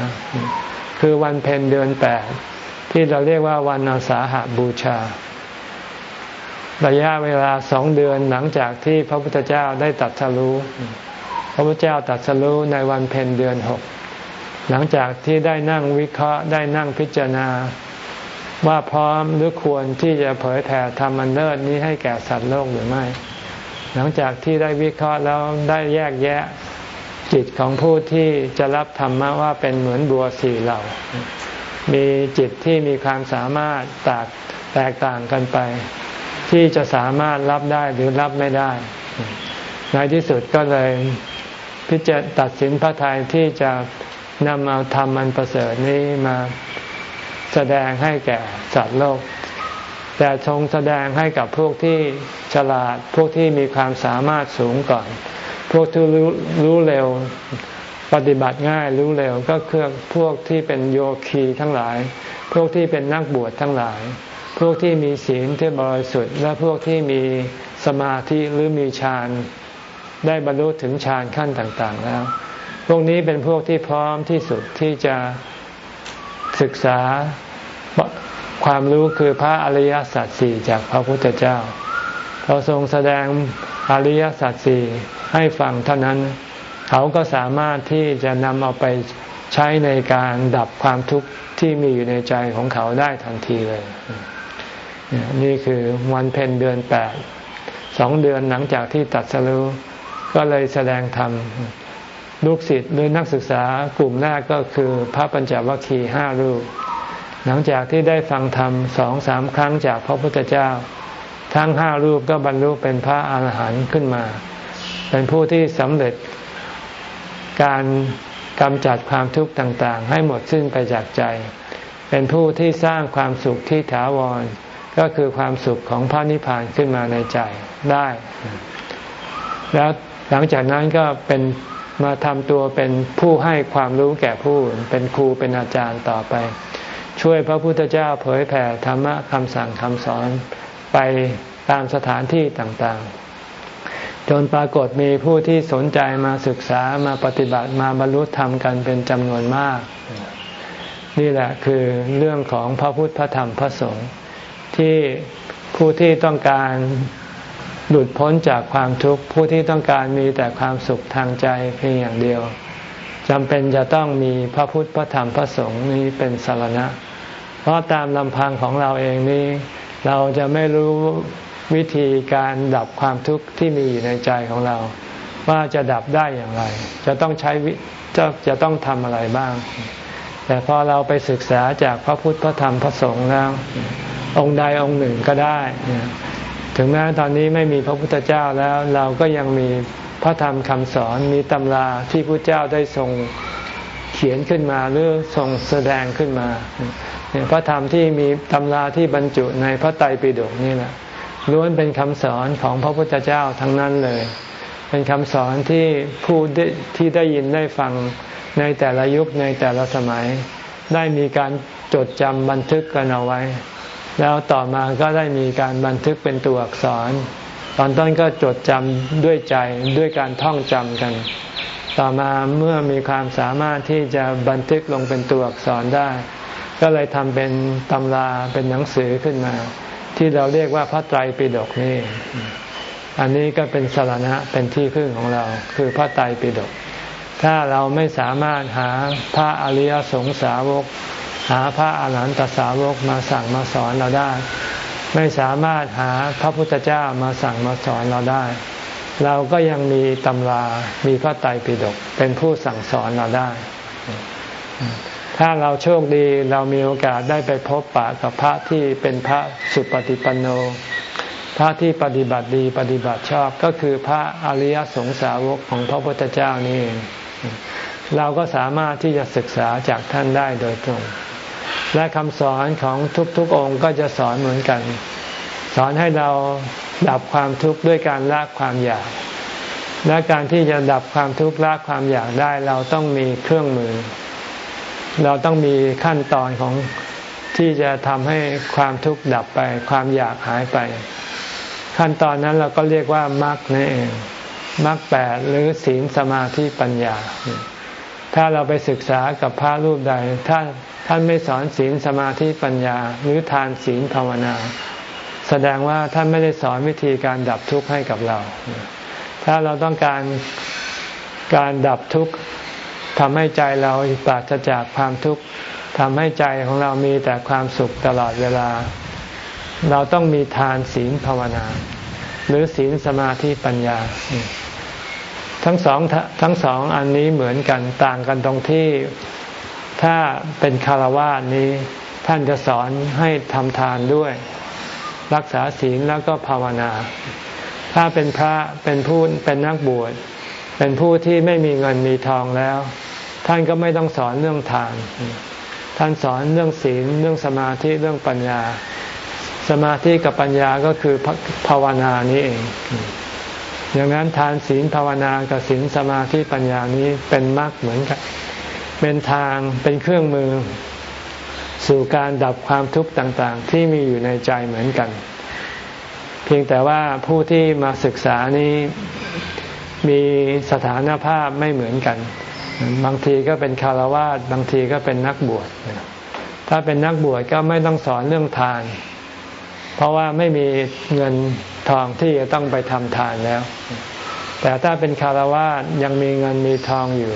Speaker 1: คือวันเพ็ญเดือนแปด ที่เราเรียกว่าวันอาสาหาบูชา ระยะเวลาสองเดือนหลังจากที่พระพุทธเจ้าได้ตัดสรู้ พระพุทธเจ้าตรัสรู้ในวันเพ็ญเดือนหกหลังจากที่ได้นั่งวิเคราะห์ได้นั่งพิจารณา ว่าพร้อมหรือควรที่จะเผยแผ่ธรรมอันเลิศนี้ให้แก่สัตว์โลกหรือไม่ หลังจากที่ได้วิเคราะห์แล้วได้แยกแยะจิตของผู้ที่จะรับธรรมะว่าเป็นเหมือนบัวสี่เหล่า มีจิตที่มีความสามารถแตกแตกต่างกันไป ที่จะสามารถรับได้หรือรับไม่ได้ ในที่สุดก็เลยพิจารตัดสินพระทัยที่จะนำเอาธรรมอันประเสริฐนี้มาแสดงให้แก่สัตว์โลก แต่ทรงแสดงให้กับพวกที่ฉลาด พวกที่มีความสามารถสูงก่อน พวกที่รู้รู้เร็ว ปฏิบัติง่ายรู้เร็วก็คือพวกที่เป็นโยคีทั้งหลาย พวกที่เป็นนักบวชทั้งหลาย พวกที่มีศีลที่บริสุทธิ์ และพวกที่มีสมาธิหรือมีฌานได้บรรลุถึงฌานขั้นต่าง ๆ แล้ว พวกนี้เป็นพวกที่พร้อมที่สุดที่จะศึกษาความรู้คือพระอริยสัจสี่จากพระพุทธเจ้าเราทรงแสดงอริยสัจสี่ให้ฟังเท่านั้น เขาก็สามารถที่จะนำเอาไปใช้ในการดับความทุกข์ที่มีอยู่ในใจของเขาได้ทันทีเลย นี่คือวันเพ็ญเดือนแปดสองเดือนหลังจากที่ตัดสรู้ก็เลยแสดงธรรมลูกศิษย์หรือนักศึกษากลุ่มแรกก็คือพระปัญจวัคคีย์ห้ารูป หลังจากที่ได้ฟังธรรมสองสามครั้งจากพระพุทธเจ้า ทั้งห้ารูปก็บรรลุเป็นพระอาหารหันต์ขึ้นมา เป็นผู้ที่สำเร็จ การกำจัดความทุกข์ต่างๆ ให้หมดสิ้นไปจากใจ เป็นผู้ที่สร้างความสุขที่ถาวร ก็คือความสุขของพระนิพพานขึ้นมาในใจได้ แล้วหลังจากนั้นก็เป็นมาทำตัวเป็นผู้ให้ความรู้แก่ผู้เป็นครูเป็นอาจารย์ต่อไป ช่วยพระพุทธเจ้าเผยแผ่ธรรมะคำสั่งคำสอนไปตามสถานที่ต่างๆ จนปรากฏมีผู้ที่สนใจมาศึกษามาปฏิบัติมาบรรลุธรรมกันเป็นจำนวนมาก นี่แหละคือเรื่องของพระพุทธพระธรรมพระสงฆ์ที่ผู้ที่ต้องการหลุดพ้นจากความทุกข์ผู้ที่ต้องการมีแต่ความสุขทางใจเพียงอย่างเดียวจำเป็นจะต้องมีพระพุทธพระธรรมพระสงฆ์นี้เป็นสารณะ เพราะตามลำพังของเราเองนี้ เราจะไม่รู้ วิธีการดับความทุกข์ที่มีอยู่ในใจของเรา ว่าจะดับได้อย่างไร จะต้องใช้จะจะต้องทำอะไรบ้าง แต่พอเราไปศึกษาจากพระพุทธพระธรรมพระสงฆ์แล้วองค์ใดองค์หนึ่งก็ได้ ถึงแม้ตอนนี้ไม่มีพระพุทธเจ้าแล้วเราก็ยังมีพระธรรมคำสอนมีตำราที่พระเจ้าได้ทรงเขียนขึ้นมาหรือทรงแสดงขึ้นมาพระธรรมที่มีตำราที่บรรจุในพระไตรปิฎกนี่แหละ ล้วนเป็นคำสอนของพระพุทธเจ้าทั้งนั้นเลย เป็นคำสอนที่ผู้ที่ได้ยินได้ฟังในแต่ละยุคในแต่ละสมัย ได้มีการจดจำบันทึกกันเอาไว้ แล้วต่อมาก็ได้มีการบันทึกเป็นตัวอักษร ตอนต้นก็จดจำด้วยใจด้วยการท่องจำกัน ต่อมาเมื่อมีความสามารถที่จะบันทึกลงเป็นตัวอักษรได้ ก็เลยทำเป็นตำราเป็นหนังสือขึ้นมา ที่เราเรียกว่าพระไตรปิฎกนี่ อันนี้ก็เป็นสารณะเป็นที่พึ่งของเรา คือพระไตรปิฎกถ้าเราไม่สามารถหาพระอริยสงสาวก หาพระอาหารหันตสาวกมาสั่งมาสอนเราได้ ไม่สามารถหาพระพุทธเจ้ามาสั่งมาสอนเราได้ เราก็ยังมีตำรา มีพระไตรปิฎกเป็นผู้สั่งสอนเราได้ ถ้าเราโชคดีเรามีโอกาสได้ไปพบปะกับพระที่เป็นพระสุปฏิปันโน พระที่ปฏิบัติดีปฏิบัติชอบก็คือพระอริยสงสาวกของพระพุทธเจ้านี่เองเราก็สามารถที่จะศึกษาจากท่านได้โดยตรง และคำสอนของทุกๆองค์ก็จะสอนเหมือนกัน สอนให้เราดับความทุกข์ด้วยการละความอยาก และการที่จะดับความทุกข์ละความอยากได้เราต้องมีเครื่องมือ เราต้องมีขั้นตอนของที่จะทำให้ความทุกข์ดับไป ความอยากหายไป ขั้นตอนนั้นเราก็เรียกว่ามรรคนั่นเองมรรคแปดหรือศีลสมาธิปัญญา ถ้าเราไปศึกษากับพระรูปใดถ้าท่านไม่สอนศีลสมาธิปัญญา หรือทานศีลภาวนา แสดงว่าท่านไม่ได้สอนวิธีการดับทุกข์ให้กับเรา ถ้าเราต้องการการดับทุกข์ ทำให้ใจเราปราศจากความทุกข์ทำให้ใจของเรามีแต่ความสุขตลอดเวลา เราต้องมีทานศีลภาวนา หรือศีลสมาธิปัญญา ทั้งสองทั้งสองอันนี้เหมือนกันต่างกันตรงที่ถ้าเป็นคารวะนี้ท่านจะสอนให้ทำทานด้วย รักษาศีลแล้วก็ภาวนา ถ้าเป็นพระเป็นผู้เป็นนักบวชเป็นผู้ที่ไม่มีเงินมีทองแล้ว ท่านก็ไม่ต้องสอนเรื่องทาน ท่านสอนเรื่องศีลเรื่องสมาธิเรื่องปัญญา สมาธิกับปัญญาก็คือภาวนานี้เองอย่างนั้นทานศีลภาวนากับศีลสมาธิปัญญานี้เป็นมรรคเหมือนกัน เป็นทางเป็นเครื่องมือ สู่การดับความทุกข์ต่าง ๆ ที่มีอยู่ในใจเหมือนกัน เพียงแต่ว่าผู้ที่มาศึกษานี้มีสถานภาพไม่เหมือนกัน บางทีก็เป็นคารวะบางทีก็เป็นนักบวชถ้าเป็นนักบวชก็ไม่ต้องสอนเรื่องทาน เพราะว่าไม่มีเงินทองที่จะต้องไปทำทานแล้ว แต่ถ้าเป็นคารวะยังมีเงินมีทองอยู่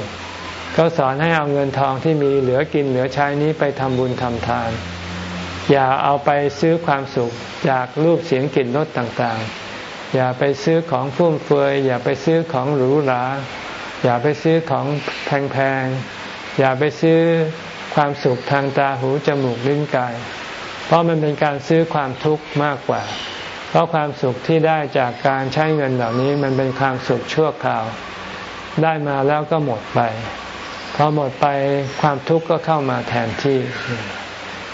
Speaker 1: ก็สอนให้เอาเงินทองที่มีเหลือกินเหลือใช้นี้ไปทำบุญทำทาน อย่าเอาไปซื้อความสุขจากรูปเสียงกลิ่นรสต่างๆ อย่าไปซื้อของฟุ่มเฟือยอย่าไปซื้อของหรูหรา อย่าไปซื้อของแพงๆ อย่าไปซื้อความสุขทางตาหูจมูกลิ้นกาย เพราะมันเป็นการซื้อความทุกข์มากกว่า เพราะความสุขที่ได้จากการใช้เงินเหล่านี้มันเป็นความสุขชั่วคราว ได้มาแล้วก็หมดไปพอหมดไปความทุกข์ก็เข้ามาแทนที่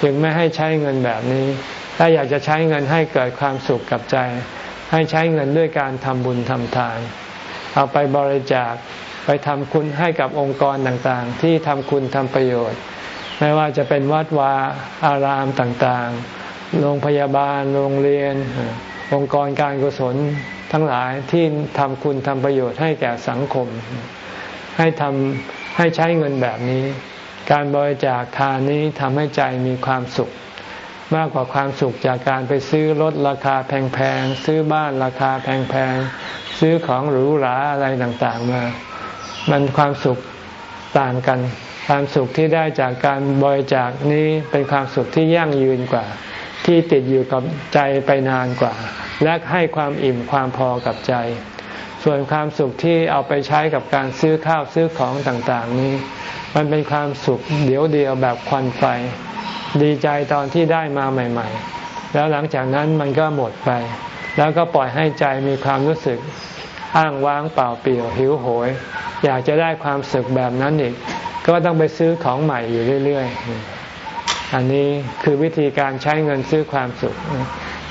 Speaker 1: จึงไม่ให้ใช้เงินแบบนี้ ถ้าอยากจะใช้เงินให้เกิดความสุขกับใจ ให้ใช้เงินด้วยการทำบุญทำทาน เอาไปบริจาค ไปทำคุณให้กับองค์กรต่างๆ ที่ทำคุณทำประโยชน์ ไม่ว่าจะเป็นวัดวาอารามต่างๆ โรงพยาบาล โรงเรียน องค์กรการกุศลทั้งหลายที่ทำคุณทำประโยชน์ให้แก่สังคม ให้ทำให้ใช้เงินแบบนี้ การบริจาคทานนี้ทำให้ใจมีความสุข มากกว่าความสุขจากการไปซื้อรถราคาแพงๆ ซื้อบ้านราคาแพงๆ ซื้อของหรูหราอะไรต่างๆมา มันความสุขต่างกัน ความสุขที่ได้จากการบริจาคนี้เป็นความสุขที่ยั่งยืนกว่า ที่ติดอยู่กับใจไปนานกว่า และให้ความอิ่มความพอกับใจ ส่วนความสุขที่เอาไปใช้กับการซื้อข้าวซื้อของต่างๆนี้ มันเป็นความสุขเดียวเดียวแบบควันไฟ ดีใจตอนที่ได้มาใหม่ ๆ แล้วหลังจากนั้นมันก็หมดไป แล้วก็ปล่อยให้ใจมีความรู้สึก อ้างว้างเปล่าเปลี่ยวหิวโหย อยากจะได้ความสุขแบบนั้นอีก ก็ต้องไปซื้อของใหม่อยู่เรื่อย ๆ อันนี้คือวิธีการใช้เงินซื้อความสุข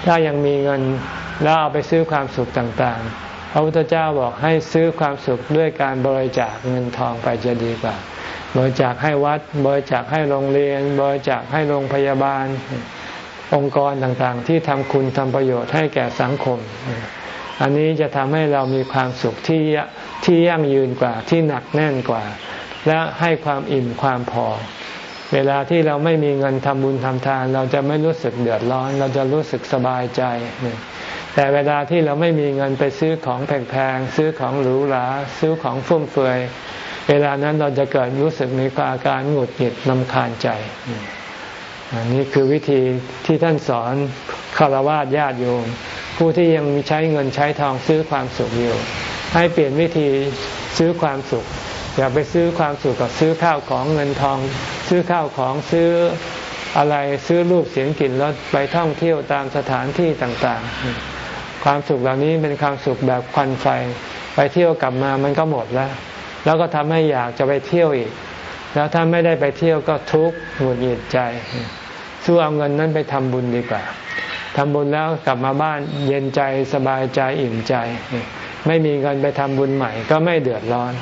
Speaker 1: ถ้ายังมีเงินแล้วเอาไปซื้อความสุขต่างๆ พระพุทธเจ้าบอกให้ซื้อความสุขด้วยการบริจาคเงินทองไปจะดีกว่า บริจาคให้วัด บริจาคให้โรงเรียน บริจาคให้โรงพยาบาล องค์กรต่างๆ ที่ทำคุณทำประโยชน์ให้แก่สังคม อันนี้จะทำให้เรามีความสุขที่ที่ยั่งยืนกว่าที่หนักแน่นกว่า และให้ความอิ่มความพอ เวลาที่เราไม่มีเงินทำบุญทำทาน เราจะไม่รู้สึกเดือดร้อน เราจะรู้สึกสบายใจ แต่เวลาที่เราไม่มีเงินไปซื้อของแพงๆซื้อของหรูหราซื้อของฟุ่มเฟือยเวลานั้นเราจะเกิดรู้สึกมีอาการหงุดหงิดนำคาญใจ อันนี้คือวิธีที่ท่านสอนคารวะญาติโยมผู้ที่ยังมีใช้เงินใช้ทองซื้อความสุขอยู่ ให้เปลี่ยนวิธีซื้อความสุข อย่าไปซื้อความสุขกับซื้อข้าวของเงินทอง ซื้อข้าวของซื้ออะไรซื้อรูปเสียงกลิ่นรสไปท่องเที่ยวตามสถานที่ต่างๆ ความสุขเหล่านี้เป็นความสุขแบบควันไฟ ไปเที่ยวกลับมามันก็หมดแล้ว แล้วก็ทำให้อยากจะไปเที่ยวอีก แล้วถ้าไม่ได้ไปเที่ยวก็ทุกข์หงุดหงิดใจ สู้เอาเงินนั้นไปทำบุญดีกว่าทำบุญแล้วกลับมาบ้านเย็นใจสบายใจอิ่มใจ ไม่มีเงินไปทำบุญใหม่ ก็ไม่เดือดร้อน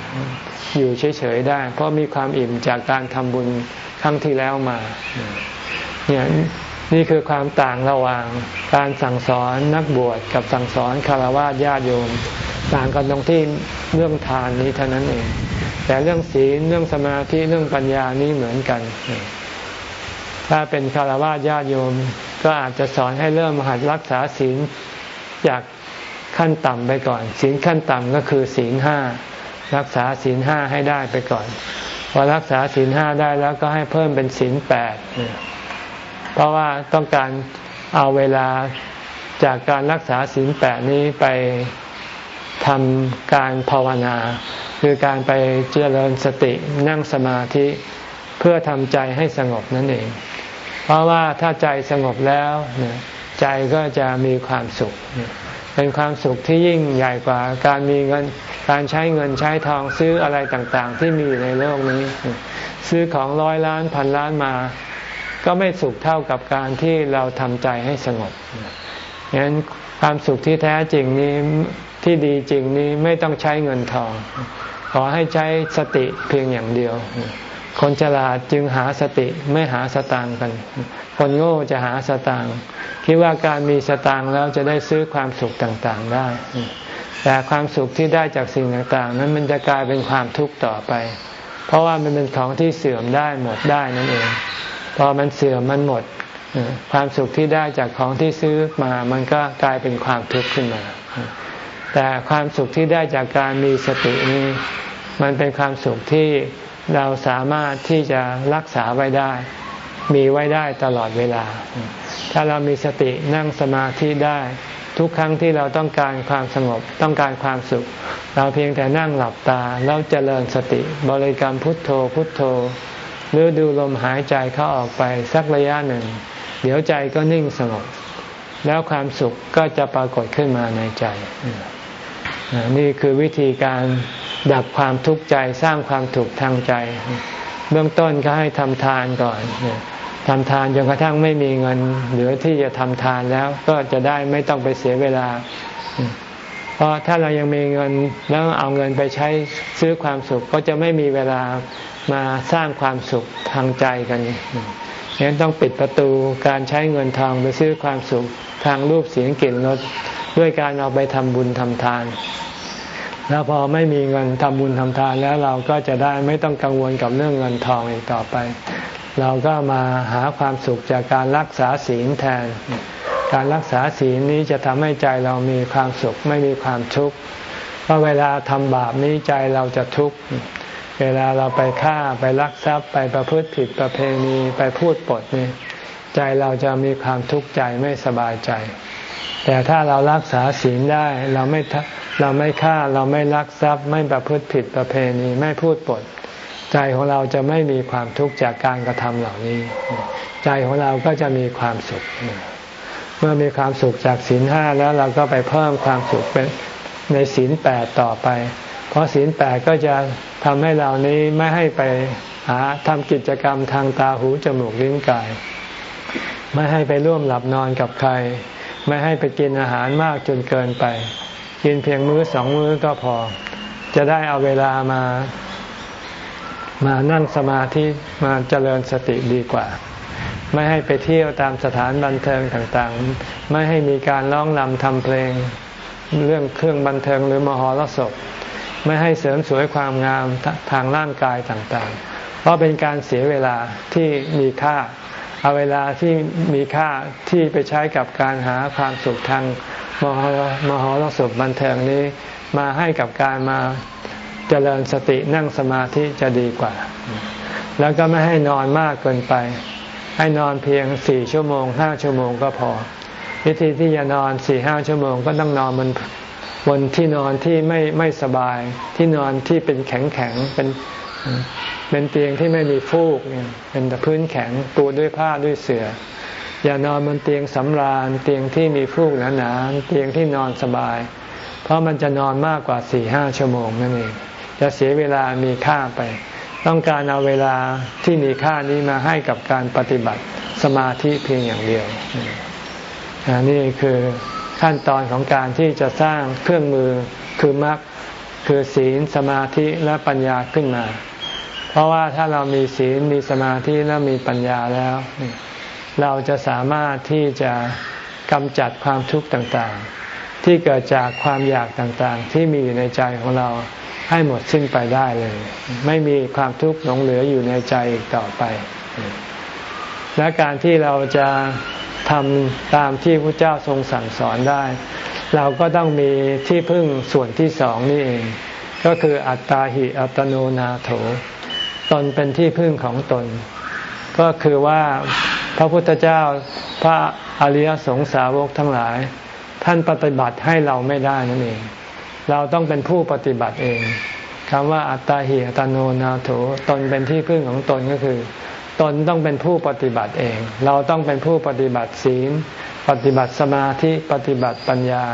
Speaker 1: อยู่เฉยๆได้ เพราะมีความอิ่มจากการทำบุญครั้งที่แล้วมาเนี่ยนี่คือความต่างระหว่างการสั่งสอนนักบวชกับสั่งสอนคารวะญาติโยม ต่างกันตรงที่เรื่องทานนี้เท่านั้นเอง แต่เรื่องศีลเรื่องสมาธิเรื่องปัญญานี้เหมือนกัน ถ้าเป็นคารวะญาติโยม ก็อาจจะสอนให้เริ่มหัดรักษาศีลจากขั้นต่ำไปก่อน ศีลขั้นต่ำก็คือศีลห้ารักษาศีลห้าให้ได้ไปก่อน พอรักษาศีลห้าได้แล้วก็ให้เพิ่มเป็นศีลแปดเพราะว่าต้องการเอาเวลาจากการรักษาศีลแปดนี้ไปทำการภาวนา คือการไปเจริญสตินั่งสมาธิเพื่อทำใจให้สงบนั่นเอง เพราะว่าถ้าใจสงบแล้วใจก็จะมีความสุข เป็นความสุขที่ยิ่งใหญ่กว่าการมีเงินการใช้เงินใช้ทองซื้ออะไรต่างๆ ที่มีอยู่ในโลกนี้ ซื้อของร้อยล้านพันล้านมา ก็ไม่สุขเท่ากับการที่เราทำใจให้สงบฉะนั้นความสุขที่แท้จริงนี้ที่ดีจริงนี้ไม่ต้องใช้เงินทอง ขอให้ใช้สติเพียงอย่างเดียว คนฉลาดจึงหาสติไม่หาสตางค์กัน คนโง่จะหาสตางค์คิดว่าการมีสตางค์แล้วจะได้ซื้อความสุขต่างๆได้ แต่ความสุขที่ได้จากสิ่งต่างๆ นั้นมันจะกลายเป็นความทุกข์ต่อไป เพราะว่ามันเป็นของที่เสื่อมได้หมดได้นั่นเอง พอมันเสื่อมมันหมด ความสุขที่ได้จากของที่ซื้อมา มันก็กลายเป็นความทุกข์ขึ้นมา แต่ความสุขที่ได้จากการมีสตินี้ มันเป็นความสุขที่ เราสามารถที่จะรักษาไว้ได้ มีไว้ได้ตลอดเวลา ถ้าเรามีสตินั่งสมาธิได้ ทุกครั้งที่เราต้องการความสงบต้องการความสุข เราเพียงแต่นั่งหลับตาแล้วเจริญสติบริกรรมพุทโธพุทโธ หรือดูลมหายใจเข้าออกไปสักระยะหนึ่ง เดี๋ยวใจก็นิ่งสงบแล้วความสุขก็จะปรากฏขึ้นมาในใจ นี่คือวิธีการดับความทุกข์ใจสร้างความถูกทางใจ เบื้องต้นก็ให้ทำทานก่อนทำทานจนกระทั่งไม่มีเงินเหลือที่จะทำทานแล้วก็จะได้ไม่ต้องไปเสียเวลา เพราะถ้าเรายังมีเงินแล้วเอาเงินไปใช้ซื้อความสุขก็จะไม่มีเวลามาสร้างความสุขทางใจกันฉะนั้นต้องปิดประตูการใช้เงินทองไปซื้อความสุขทางรูปเสียงกลิ่นรสด้วยการเอาไปทำบุญทำทาน แล้วพอไม่มีเงินทำบุญทำทานแล้วเราก็จะได้ไม่ต้องกังวลกับเรื่องเงินทองอีกต่อไป เราก็มาหาความสุขจากการรักษาศีลแทน การรักษาศีลนี้จะทำให้ใจเรามีความสุขไม่มีความทุกข์เพราะเวลาทำบาปนี้ใจเราจะทุกข์เวลาเราไปฆ่าไปลักทรัพย์ ไปประพฤติผิดประเพณีไปพูดปดนี่ใจเราจะมีความทุกข์ใจไม่สบายใจ แต่ถ้าเรารักษาศีลได้เราไม่เราไม่ฆ่าเราไม่ลักทรัพย์ ไม่ประพฤติผิดประเพณีไม่พูดปด ใจของเราจะไม่มีความทุกข์จากการกระทำเหล่านี้ ใจของเราก็จะมีความสุข เมื่อมีความสุขจากศีลห้าแล้วเราก็ไปเพิ่มความสุขเป็นในศีลแปดต่อไป เพราะศีลแปดก็จะทำให้เรานี้ไม่ให้ไปหาทำกิจกรรมทางตาหูจมูกลิ้นกาย ไม่ให้ไปร่วมหลับนอนกับใคร ไม่ให้ไปกินอาหารมากจนเกินไป กินเพียงมื้อสองมื้อก็พอ จะได้เอาเวลามา มานั่งสมาธิมาเจริญสติดีกว่า ไม่ให้ไปเที่ยวตามสถานบันเทิงต่างๆ ไม่ให้มีการร้องนำทำเพลง เรื่องเครื่องบันเทิงหรือมหรสพไม่ให้เสริมสวยความงามทางร่างกายต่างๆ เพราะเป็นการเสียเวลาที่มีค่า เอาเวลาที่มีค่าที่ไปใช้กับการหาความสุขทางมหมหรสพบันเทิงนี้ มาให้กับการมาเจริญสตินั่งสมาธิจะดีกว่า แล้วก็ไม่ให้นอนมากเกินไป ให้นอนเพียงสี่ชั่วโมงห้าชั่วโมงก็พอ วิธีที่จะนอนสี่ห้าชั่วโมงก็ต้องนอนบนบนที่นอนที่ไม่ไม่สบายที่นอนที่เป็นแข็งแข็งเป็น เป็นเตียงที่ไม่มีฟูกเนี่ยเป็นแต่พื้นแข็งปูด้วยผ้าด้วยเสือ่ออย่านอนบนเตียงสำราญเตียงที่มีฟูกหนาๆเตียงที่นอนสบาย เพราะมันจะนอนมากกว่าสี่ห้าชั่วโมงนั่นเองจะเสียเวลามีค่าไป ต้องการเอาเวลาที่มีค่านี้มาให้กับการปฏิบัติสมาธิเพียงอย่างเดียวนี่คือขั้นตอนของการที่จะสร้างเครื่องมือคือมรรคคือศีลสมาธิและปัญญาขึ้นมา เพราะว่าถ้าเรามีศีลมีสมาธิและมีปัญญาแล้ว เราจะสามารถที่จะกำจัดความทุกข์ต่างๆ ที่เกิดจากความอยากต่างๆ ที่มีอยู่ในใจของเราให้หมดสิ้นไปได้เลย ไม่มีความทุกข์หลงเหลืออยู่ในใจอีกต่อไป และการที่เราจะทำตามที่พระเจ้าทรงสั่งสอนได้ เราก็ต้องมีที่พึ่งส่วนที่สองนี่เอง ก็คืออัตตาหิอัตโนนาโถ ตนเป็นที่พึ่งของตน ก็คือว่าพระพุทธเจ้าพระอริยสงสาวกทั้งหลาย ท่านปฏิบัติให้เราไม่ได้นั่นเอง เราต้องเป็นผู้ปฏิบัติเองคำว่าอัตตาหิอัตโนนาโถตนเป็นที่พึ่งของตนก็คือ ตนต้องเป็นผู้ปฏิบัติเอง เราต้องเป็นผู้ปฏิบัติศีล ปฏิบัติสมาธิปฏิบัติปัญญา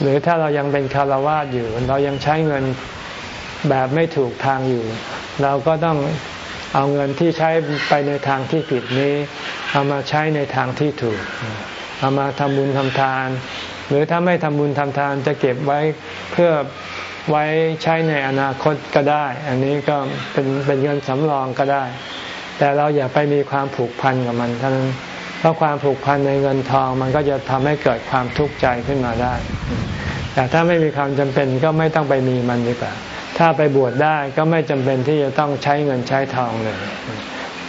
Speaker 1: หรือถ้าเรายังเป็นคารวะอยู่ เรายังใช้เงิน แบบไม่ถูกทางอยู่ เราก็ต้องเอาเงินที่ใช้ไปในทางที่ผิดนี้ เอามาใช้ในทางที่ถูก เอามาทำบุญทำทาน หรือถ้าไม่ทำบุญทำทานจะเก็บไว้เพื่อไว้ใช้ในอนาคตก็ได้ อันนี้ก็เป็นเป็นเงินสำรองก็ได้ แต่เราอย่าไปมีความผูกพันกับมันเท่านั้นเพราะความผูกพันในเงินทองมันก็จะทำให้เกิดความทุกข์ใจขึ้นมาได้ แต่ถ้าไม่มีความจำเป็นก็ไม่ต้องไปมีมันดีกว่า ถ้าไปบวชได้ก็ไม่จำเป็นที่จะต้องใช้เงินใช้ทองเลย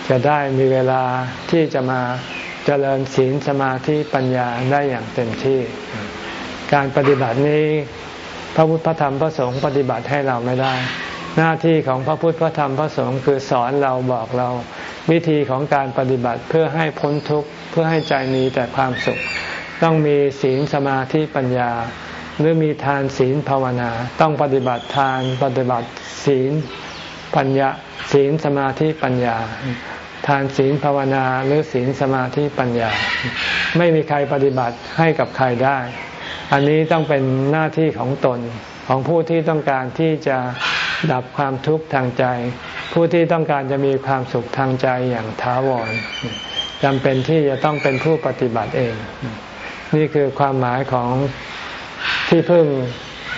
Speaker 1: จะได้มีเวลาที่จะมาเจริญศีลสมาธิปัญญาได้อย่างเต็มที่ การปฏิบัตินี้พระพุทธธรรมพระสงฆ์ปฏิบัติให้เราไม่ได้ หน้าที่ของพระพุทธพระธรรมพระสงฆ์คือสอนเราบอกเรา วิธีของการปฏิบัติเพื่อให้พ้นทุกข์เพื่อให้ใจมีแต่ความสุข ต้องมีศีลสมาธิปัญญา หรือมีทานศีลภาวนา ต้องปฏิบัติทานปฏิบัติศีลปัญญาศีลสมาธิปัญญา ทานศีลภาวนาหรือศีลสมาธิปัญญา ไม่มีใครปฏิบัติให้กับใครได้ อันนี้ต้องเป็นหน้าที่ของตนของผู้ที่ต้องการที่จะดับความทุกข์ทางใจ ผู้ที่ต้องการจะมีความสุขทางใจอย่างท้าวรจำเป็นที่จะต้องเป็นผู้ปฏิบัติเอง นี่คือความหมายของ ที่พึ่ง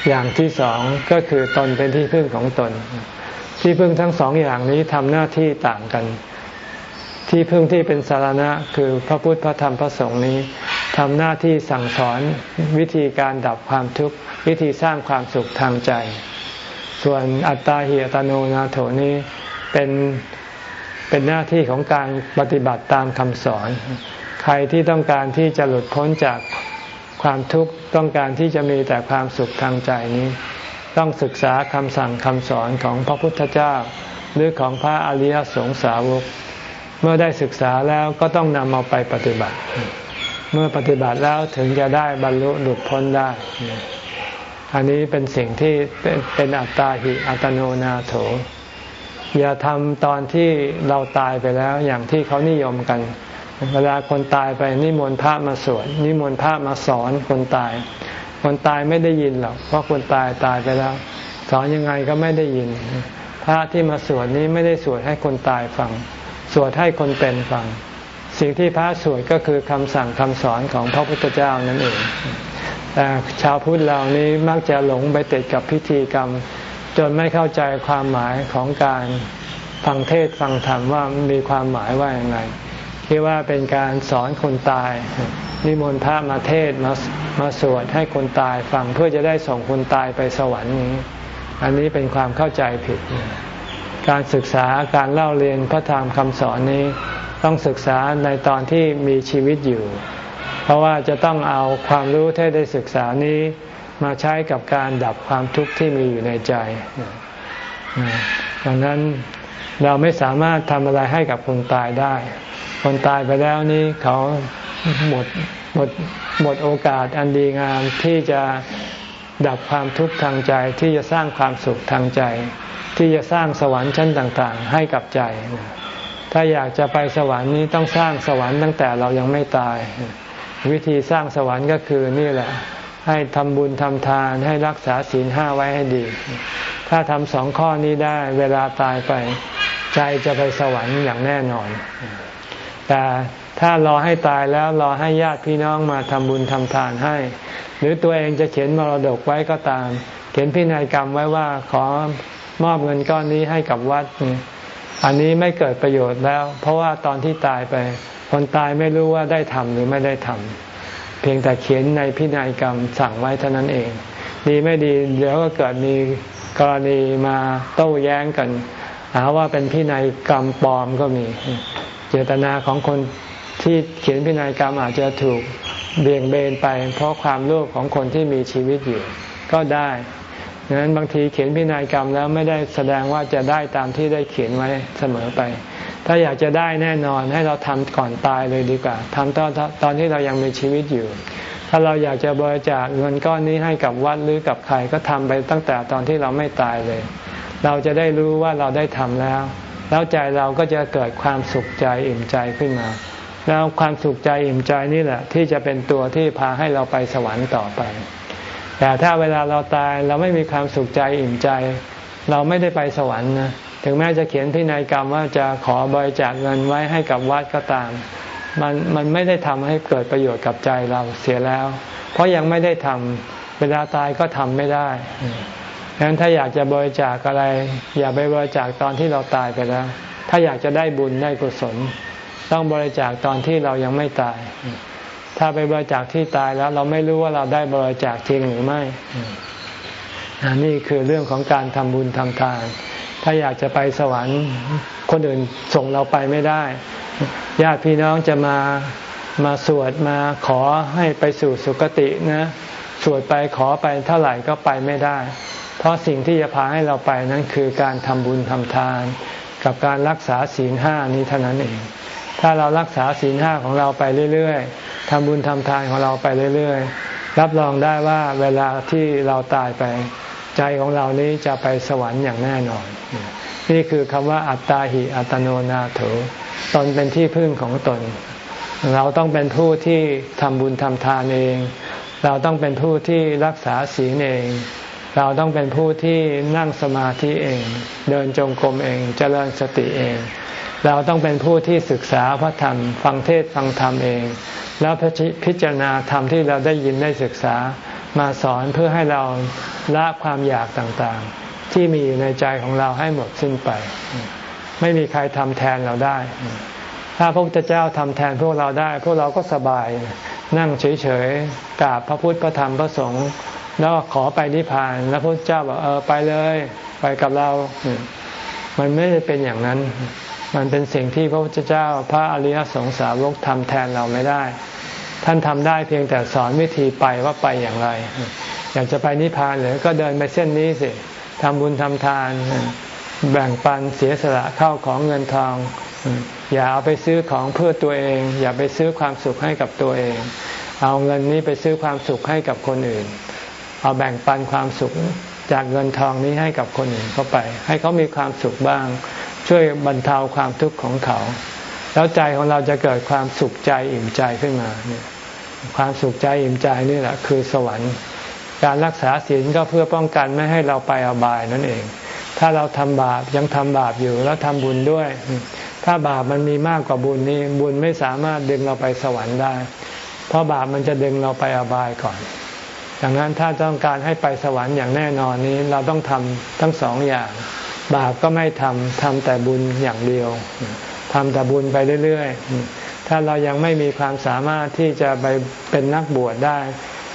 Speaker 1: อย่างที่สองก็คือตนเป็นที่พึ่งของตน ที่พึ่งทั้งสองอย่างนี้ทำหน้าที่ต่างกัน ที่พึ่งที่เป็นสารณะคือพระพุทธพระธรรมพระสงฆ์นี้ทำหน้าที่สั่งสอนวิธีการดับความทุกข์วิธีสร้างความสุขทางใจ ส่วนอัตตาหิอัตโนนาโถนี้เป็นเป็นหน้าที่ของการปฏิบัติตามคำสอน ใครที่ต้องการที่จะหลุดพ้นจาก ความทุกข์ต้องการที่จะมีแต่ความสุขทางใจนี้ ต้องศึกษาคำสั่งคำสอนของพระพุทธเจ้า หรือของพระอริยสงสาวก เมื่อได้ศึกษาแล้วก็ต้องนำเอาไปปฏิบัติ เมื่อปฏิบัติแล้วถึงจะได้บรรลุหลุดพ้นได้ อันนี้เป็นสิ่งที่เป็นอัตตาหิอัตโนนาโถ อย่าทำตอนที่เราตายไปแล้วอย่างที่เขานิยมกัน เวลาคนตายไปนิมนต์พระมาสวดนิมนต์พระมาสอนคนตาย คนตายไม่ได้ยินหรอกเพราะคนตายตายไปแล้ว สอนยังไงก็ไม่ได้ยิน พระที่มาสวดนี้ไม่ได้สวดให้คนตายฟัง สวดให้คนเป็นฟัง สิ่งที่พระสวดก็คือคำสั่งคำสอนของพระพุทธเจ้านั่นเองแต่ชาวพุทธเหล่านี้มักจะหลงไปติดกับพิธีกรรม จนไม่เข้าใจความหมายของการฟังเทศฟังธรรมว่ามีความหมายว่าอย่างไร คิดว่าเป็นการสอนคนตาย นิมนต์พระมาเทศมามาสวดให้คนตายฟังเพื่อจะได้ส่งคนตายไปสวรรค์นี้ อันนี้เป็นความเข้าใจผิด การศึกษาการเล่าเรียนพระธรรมคำสอนนี้ ต้องศึกษาในตอนที่มีชีวิตอยู่ เพราะว่าจะต้องเอาความรู้ที่ได้ศึกษานี้มาใช้กับการดับความทุกข์ที่มีอยู่ในใจดังนั้นเราไม่สามารถทำอะไรให้กับคนตายได้ คนตายไปแล้วนี้เขาหมดหมดหมดโอกาสอันดีงามที่จะดับความทุกข์ทางใจที่จะสร้างความสุขทางใจ ที่จะสร้างสวรรค์ชั้นต่างๆ ให้กับใจ ถ้าอยากจะไปสวรรค์นี้ต้องสร้างสวรรค์ตั้งแต่เรายังไม่ตาย วิธีสร้างสวรรค์ก็คือนี่แหละ ให้ทำบุญทำทานให้รักษาศีลห้าไว้ให้ดี ถ้าทำสองข้อนี้ได้เวลาตายไป ใจจะไปสวรรค์อย่างแน่นอน แต่ถ้ารอให้ตายแล้วรอให้ญาติพี่น้องมาทำบุญทำทานให้ หรือตัวเองจะเขียนมรดกไว้ก็ตาม เขียนพินัยกรรมไว้ว่าขอมอบเงินก้อนนี้ให้กับวัด อันนี้ไม่เกิดประโยชน์แล้ว เพราะว่าตอนที่ตายไป คนตายไม่รู้ว่าได้ทำหรือไม่ได้ทำเพียงแต่เขียนในพินัยกรรมสั่งไว้เท่านั้นเอง ดีไม่ดีเดี๋ยวก็เกิดมีกรณีมาโต้แย้งกันหาว่าเป็นพินัยกรรมปลอมก็มี เจตนาของคนที่เขียนพินัยกรรมอาจจะถูกเบี่ยงเบนไป เพราะความโลภของคนที่มีชีวิตอยู่ก็ได้ดังนั้นบางทีเขียนพินัยกรรมแล้วไม่ได้แสดงว่าจะได้ตามที่ได้เขียนไว้เสมอไป ถ้าอยากจะได้แน่นอนให้เราทำก่อนตายเลยดีกว่าทำตอนตอนที่เรายังมีชีวิตอยู่ ถ้าเราอยากจะบริจาคเงินก้อนนี้ให้กับวัดหรือกับใครก็ทำไปตั้งแต่ตอนที่เราไม่ตายเลย เราจะได้รู้ว่าเราได้ทำแล้ว แล้วใจเราก็จะเกิดความสุขใจอิ่มใจขึ้นมา แล้วความสุขใจอิ่มใจนี่แหละ ที่จะเป็นตัวที่พาให้เราไปสวรรค์ต่อไป แต่ถ้าเวลาเราตายเราไม่มีความสุขใจอิ่มใจ เราไม่ได้ไปสวรรค์นะถึงแม้จะเขียนพินัยกรรมว่าจะขอบริจาคเงินไว้ให้กับวัดก็ตาม มันมันไม่ได้ทำให้เกิดประโยชน์กับใจเราเสียแล้ว เพราะยังไม่ได้ทำเวลาตายก็ทำไม่ได้ ดังนั้นถ้าอยากจะบริจาคอะไร อย่าไปบริจาคตอนที่เราตายไปแล้ว ถ้าอยากจะได้บุญได้กุศล ต้องบริจาคตอนที่เรายังไม่ตาย ถ้าไปบริจาคที่ตายแล้ว เราไม่รู้ว่าเราได้บริจาคจริงหรือไม่นี่คือเรื่องของการทำบุญทำทาน ถ้าอยากจะไปสวรรค์คนอื่นส่งเราไปไม่ได้ ญาติพี่น้องจะมามาสวดมาขอให้ไปสู่สุคตินะ สวดไปขอไปเท่าไหร่ก็ไปไม่ได้ เพราะสิ่งที่จะพาให้เราไปนั้นคือการทำบุญทำทาน กับการรักษาศีลห้านี้เท่านั้นเอง ถ้าเรารักษาศีลห้าของเราไปเรื่อยๆทำบุญทำทานของเราไปเรื่อยๆ รับรองได้ว่าเวลาที่เราตายไป ใจของเรานี้จะไปสวรรค์อย่างแน่นอน นี่คือคำว่าอัตตาหิอัตโนนาโถตนเป็นที่พึ่งของตน เราต้องเป็นผู้ที่ทำบุญทำทานเอง เราต้องเป็นผู้ที่รักษาศีลเอง เราต้องเป็นผู้ที่นั่งสมาธิเอง เดินจงกรมเองเจริญสติเอง เราต้องเป็นผู้ที่ศึกษาพระธรรม ฟังเทศฟังธรรมเอง แล้วพิจารณาธรรมที่เราได้ยินได้ศึกษามาสอนเพื่อให้เราละความอยากต่างๆ ที่มีอยู่ในใจของเราให้หมดสิ้นไป ไม่มีใครทำแทนเราได้ ถ้าพระพุทธเจ้าทำแทนพวกเราได้ พวกเราก็สบายนั่งเฉยๆกราบพระพุทธพระธรรมพระสงฆ์ แล้วขอไปนิพพาน แล้วพระเจ้าบอกเออไปเลย ไปกับเรา มันไม่ได้เป็นอย่างนั้น มันเป็นสิ่งที่พระพุทธเจ้าพระอริยสงสาวกทำแทนเราไม่ได้ ท่านทำได้เพียงแต่สอนวิธีไปว่าไปอย่างไร อยากจะไปนิพพานหรือก็เดินไปเส้นนี้สิทำบุญทำทาน แบ่งปันเสียสละเข้าของเงินทอง อย่าเอาไปซื้อของเพื่อตัวเอง อย่าไปซื้อความสุขให้กับตัวเอง เอาเงินนี้ไปซื้อความสุขให้กับคนอื่น เอาแบ่งปันความสุขจากเงินทองนี้ให้กับคนอื่นเข้าไป ให้เขามีความสุขบ้าง ช่วยบรรเทาความทุกข์ของเขา แล้วใจของเราจะเกิดความสุขใจอิ่มใจขึ้นมาเนี่ยความสุขใจอิ่มใจนี่แหละคือสวรรค์ การรักษาศีลก็เพื่อป้องกันไม่ให้เราไปอบายนั่นเอง ถ้าเราทำบาปยังทำบาปอยู่แล้วทำบุญด้วย ถ้าบาปมันมีมากกว่าบุญนี้บุญไม่สามารถดึงเราไปสวรรค์ได้ เพราะบาปมันจะดึงเราไปอบายก่อน ดังนั้นถ้าต้องการให้ไปสวรรค์อย่างแน่นอนนี้เราต้องทำทั้งสองอย่าง บาปก็ไม่ทำทำแต่บุญอย่างเดียวทำแต่บุญไปเรื่อยๆ ถ้าเรายังไม่มีความสามารถที่จะไปเป็นนักบวชได้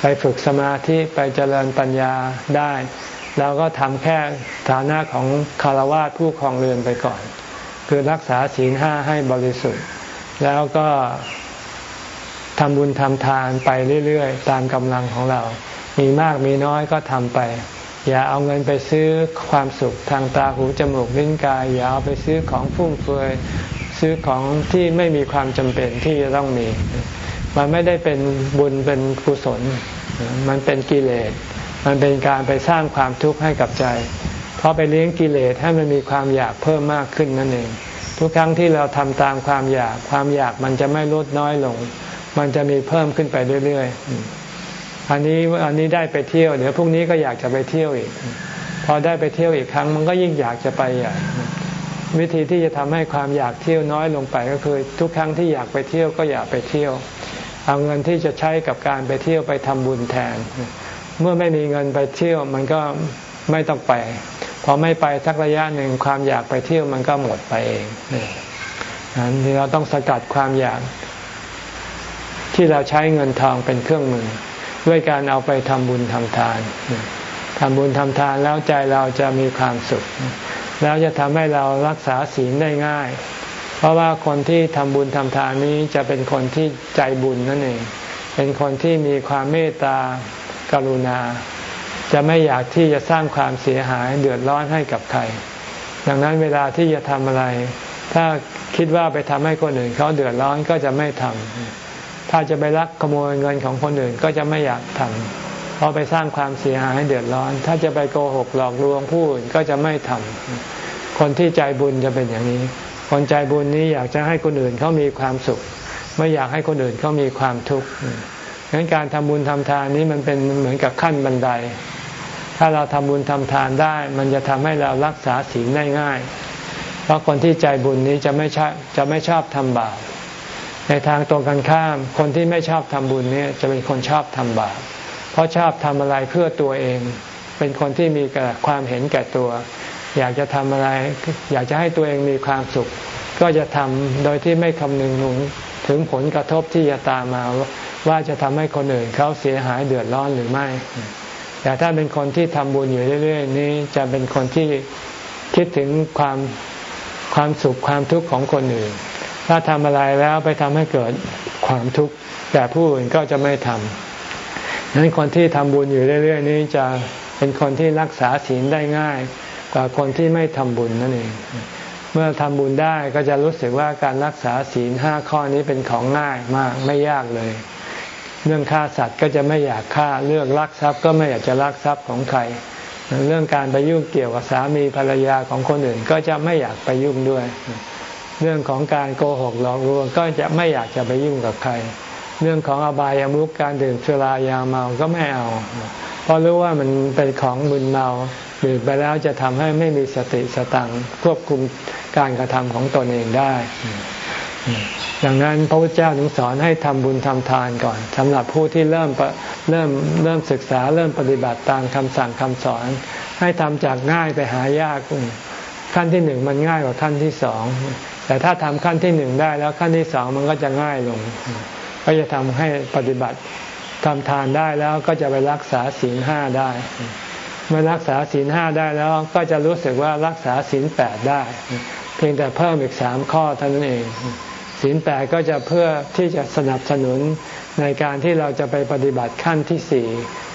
Speaker 1: ไปฝึกสมาธิไปเจริญปัญญาได้เราก็ทำแค่ฐานะของคารวะผู้ครองเรือนไปก่อน คือรักษาศีลห้าให้บริสุทธิ์ แล้วก็ทำบุญทำทานไปเรื่อยๆ ตามกำลังของเรา มีมากมีน้อยก็ทำไป อย่าเอาเงินไปซื้อความสุขทางตาหูจมูกลิ้นกาย อย่าเอาไปซื้อของฟุ่มเฟือยซื้อของที่ไม่มีความจำเป็นที่จะต้องมี มันไม่ได้เป็นบุญเป็นกุศล มันเป็นกิเลส มันเป็นการไปสร้างความทุกข์ให้กับใจ เพราะไปเลี้ยงกิเลสให้มันมีความอยากเพิ่มมากขึ้นนั่นเอง ทุกครั้งที่เราทำตามความอยาก ความอยากมันจะไม่ลดน้อยลง มันจะมีเพิ่มขึ้นไปเรื่อย ๆ อันนี้อันนี้ได้ไปเที่ยวเดี๋ยวพรุ่งนี้ก็อยากจะไปเที่ยวอีก พอได้ไปเที่ยวอีกครั้งมันก็ยิ่งอยากจะไปใหญ่วิธีที่จะทำให้ความอยากเที่ยวน้อยลงไปก็คือ ทุกครั้งที่อยากไปเที่ยวก็อยากไปเที่ยว เอาเงินที่จะใช้กับการไปเที่ยวไปทำบุญแทน เมื่อไม่มีเงินไปเที่ยวมันก็ไม่ต้องไปพอไม่ไปสักระยะหนึ่งความอยากไปเที่ยวมันก็หมดไปเองนั้นเราต้องสกัดความอยากที่เราใช้เงินทองเป็นเครื่องมือ ด้วยการเอาไปทำบุญทำทานทำบุญทำทานแล้วใจเราจะมีความสุข แล้วจะทำให้เรารักษาศีลได้ง่าย เพราะว่าคนที่ทำบุญทำทานนี้จะเป็นคนที่ใจบุญนั่นเอง เป็นคนที่มีความเมตตากรุณา จะไม่อยากที่จะสร้างความเสียหายเดือดร้อนให้กับใคร ดังนั้นเวลาที่จะทำอะไร ถ้าคิดว่าไปทำให้คนอื่นเขาเดือดร้อนก็จะไม่ทำ ถ้าจะไปรักขโมยเงินของคนอื่นก็จะไม่อยากทำพราะไปสร้างความเสียหายให้เดือดร้อน ถ้าจะไปโกหกหลอกลวงผู้อื่นก็จะไม่ทำคนที่ใจบุญจะเป็นอย่างนี้ คนใจบุญนี้อยากจะให้คนอื่นเขามีความสุข ไม่อยากให้คนอื่นเขามีความทุกข์งั้นการทำบุญทำทานนี้มันเป็นเหมือนกับขั้นบันได ถ้าเราทำบุญทำทานได้ มันจะทำให้เรารักษาศีลได้ง่าย เพราะคนที่ใจบุญนี้จะไม่ชอบจะไม่ชอบทำบาป ในทางตรงกันข้าม คนที่ไม่ชอบทำบุญนี้จะเป็นคนชอบทำบาปเพราะชอบทำอะไรเพื่อตัวเอง เป็นคนที่มีความเห็นแก่ตัว อยากจะทำอะไร อยากจะให้ตัวเองมีความสุข ก็จะทำโดยที่ไม่คำนึงถึงผลกระทบที่จะตามมาว่าจะทำให้คนอื่นเขาเสียหายเดือดร้อนหรือไม่ แต่ถ้าเป็นคนที่ทำบุญอยู่เรื่อย ๆ นี้จะเป็นคนที่คิดถึงความความสุขความทุกข์ของคนอื่น ถ้าทำอะไรแล้วไปทำให้เกิดความทุกข์แต่ผู้อื่นก็จะไม่ทำนั้นคนที่ทำบุญอยู่เรื่อย ๆ นี้จะเป็นคนที่รักษาศีลได้ง่าย กว่าคนที่ไม่ทำบุญนั่นเอง เมื่อทำบุญได้ก็จะรู้สึกว่าการรักษาศีลห้าข้อนี้เป็นของง่ายมากไม่ยากเลย เรื่องฆ่าสัตว์ก็จะไม่อยากฆ่าเรื่องลักทรัพย์ก็ไม่อยากจะลักทรัพย์ของใครเรื่องการไปยุ่งเกี่ยวกับสามีภรรยาของคนอื่นก็จะไม่อยากไปยุ่งด้วย เรื่องของการโกหกหลอกลวงก็จะไม่อยากจะไปยุ่งกับใคร เรื่องของอบายามุขการดื่มสุรายาเมาก็ไม่เอา เพราะรู้ว่ามันเป็นของมึนเมาดื่มไปแล้วจะทำให้ไม่มีสติสตังควบคุมการกระทำของตนเองได้ดังนั้นพระพุทธเจ้าถึงสอนให้ทำบุญทำทานก่อนสำหรับผู้ที่เริ่มเริ่มเริ่มศึกษาเริ่มปฏิบัติตามคำสั่งคำสอน ให้ทำจากง่ายไปหายากขั้นที่หนึ่งมันง่ายกว่าขั้นที่สอง แต่ถ้าทำขั้นที่หนึ่งได้แล้วขั้นที่สองมันก็จะง่ายลง ก็จะทำให้ปฏิบัติทำทานได้แล้วก็จะไปรักษาศีลห้าได้ เมื่อรักษาศีลห้าได้แล้วก็จะรู้สึกว่ารักษาศีลแปดได้ เพียงแต่เพิ่มอีกสามข้อเท่านั้นเองศีลแปดก็จะเพื่อที่จะสนับสนุนในการที่เราจะไปปฏิบัติขั้นที่สี่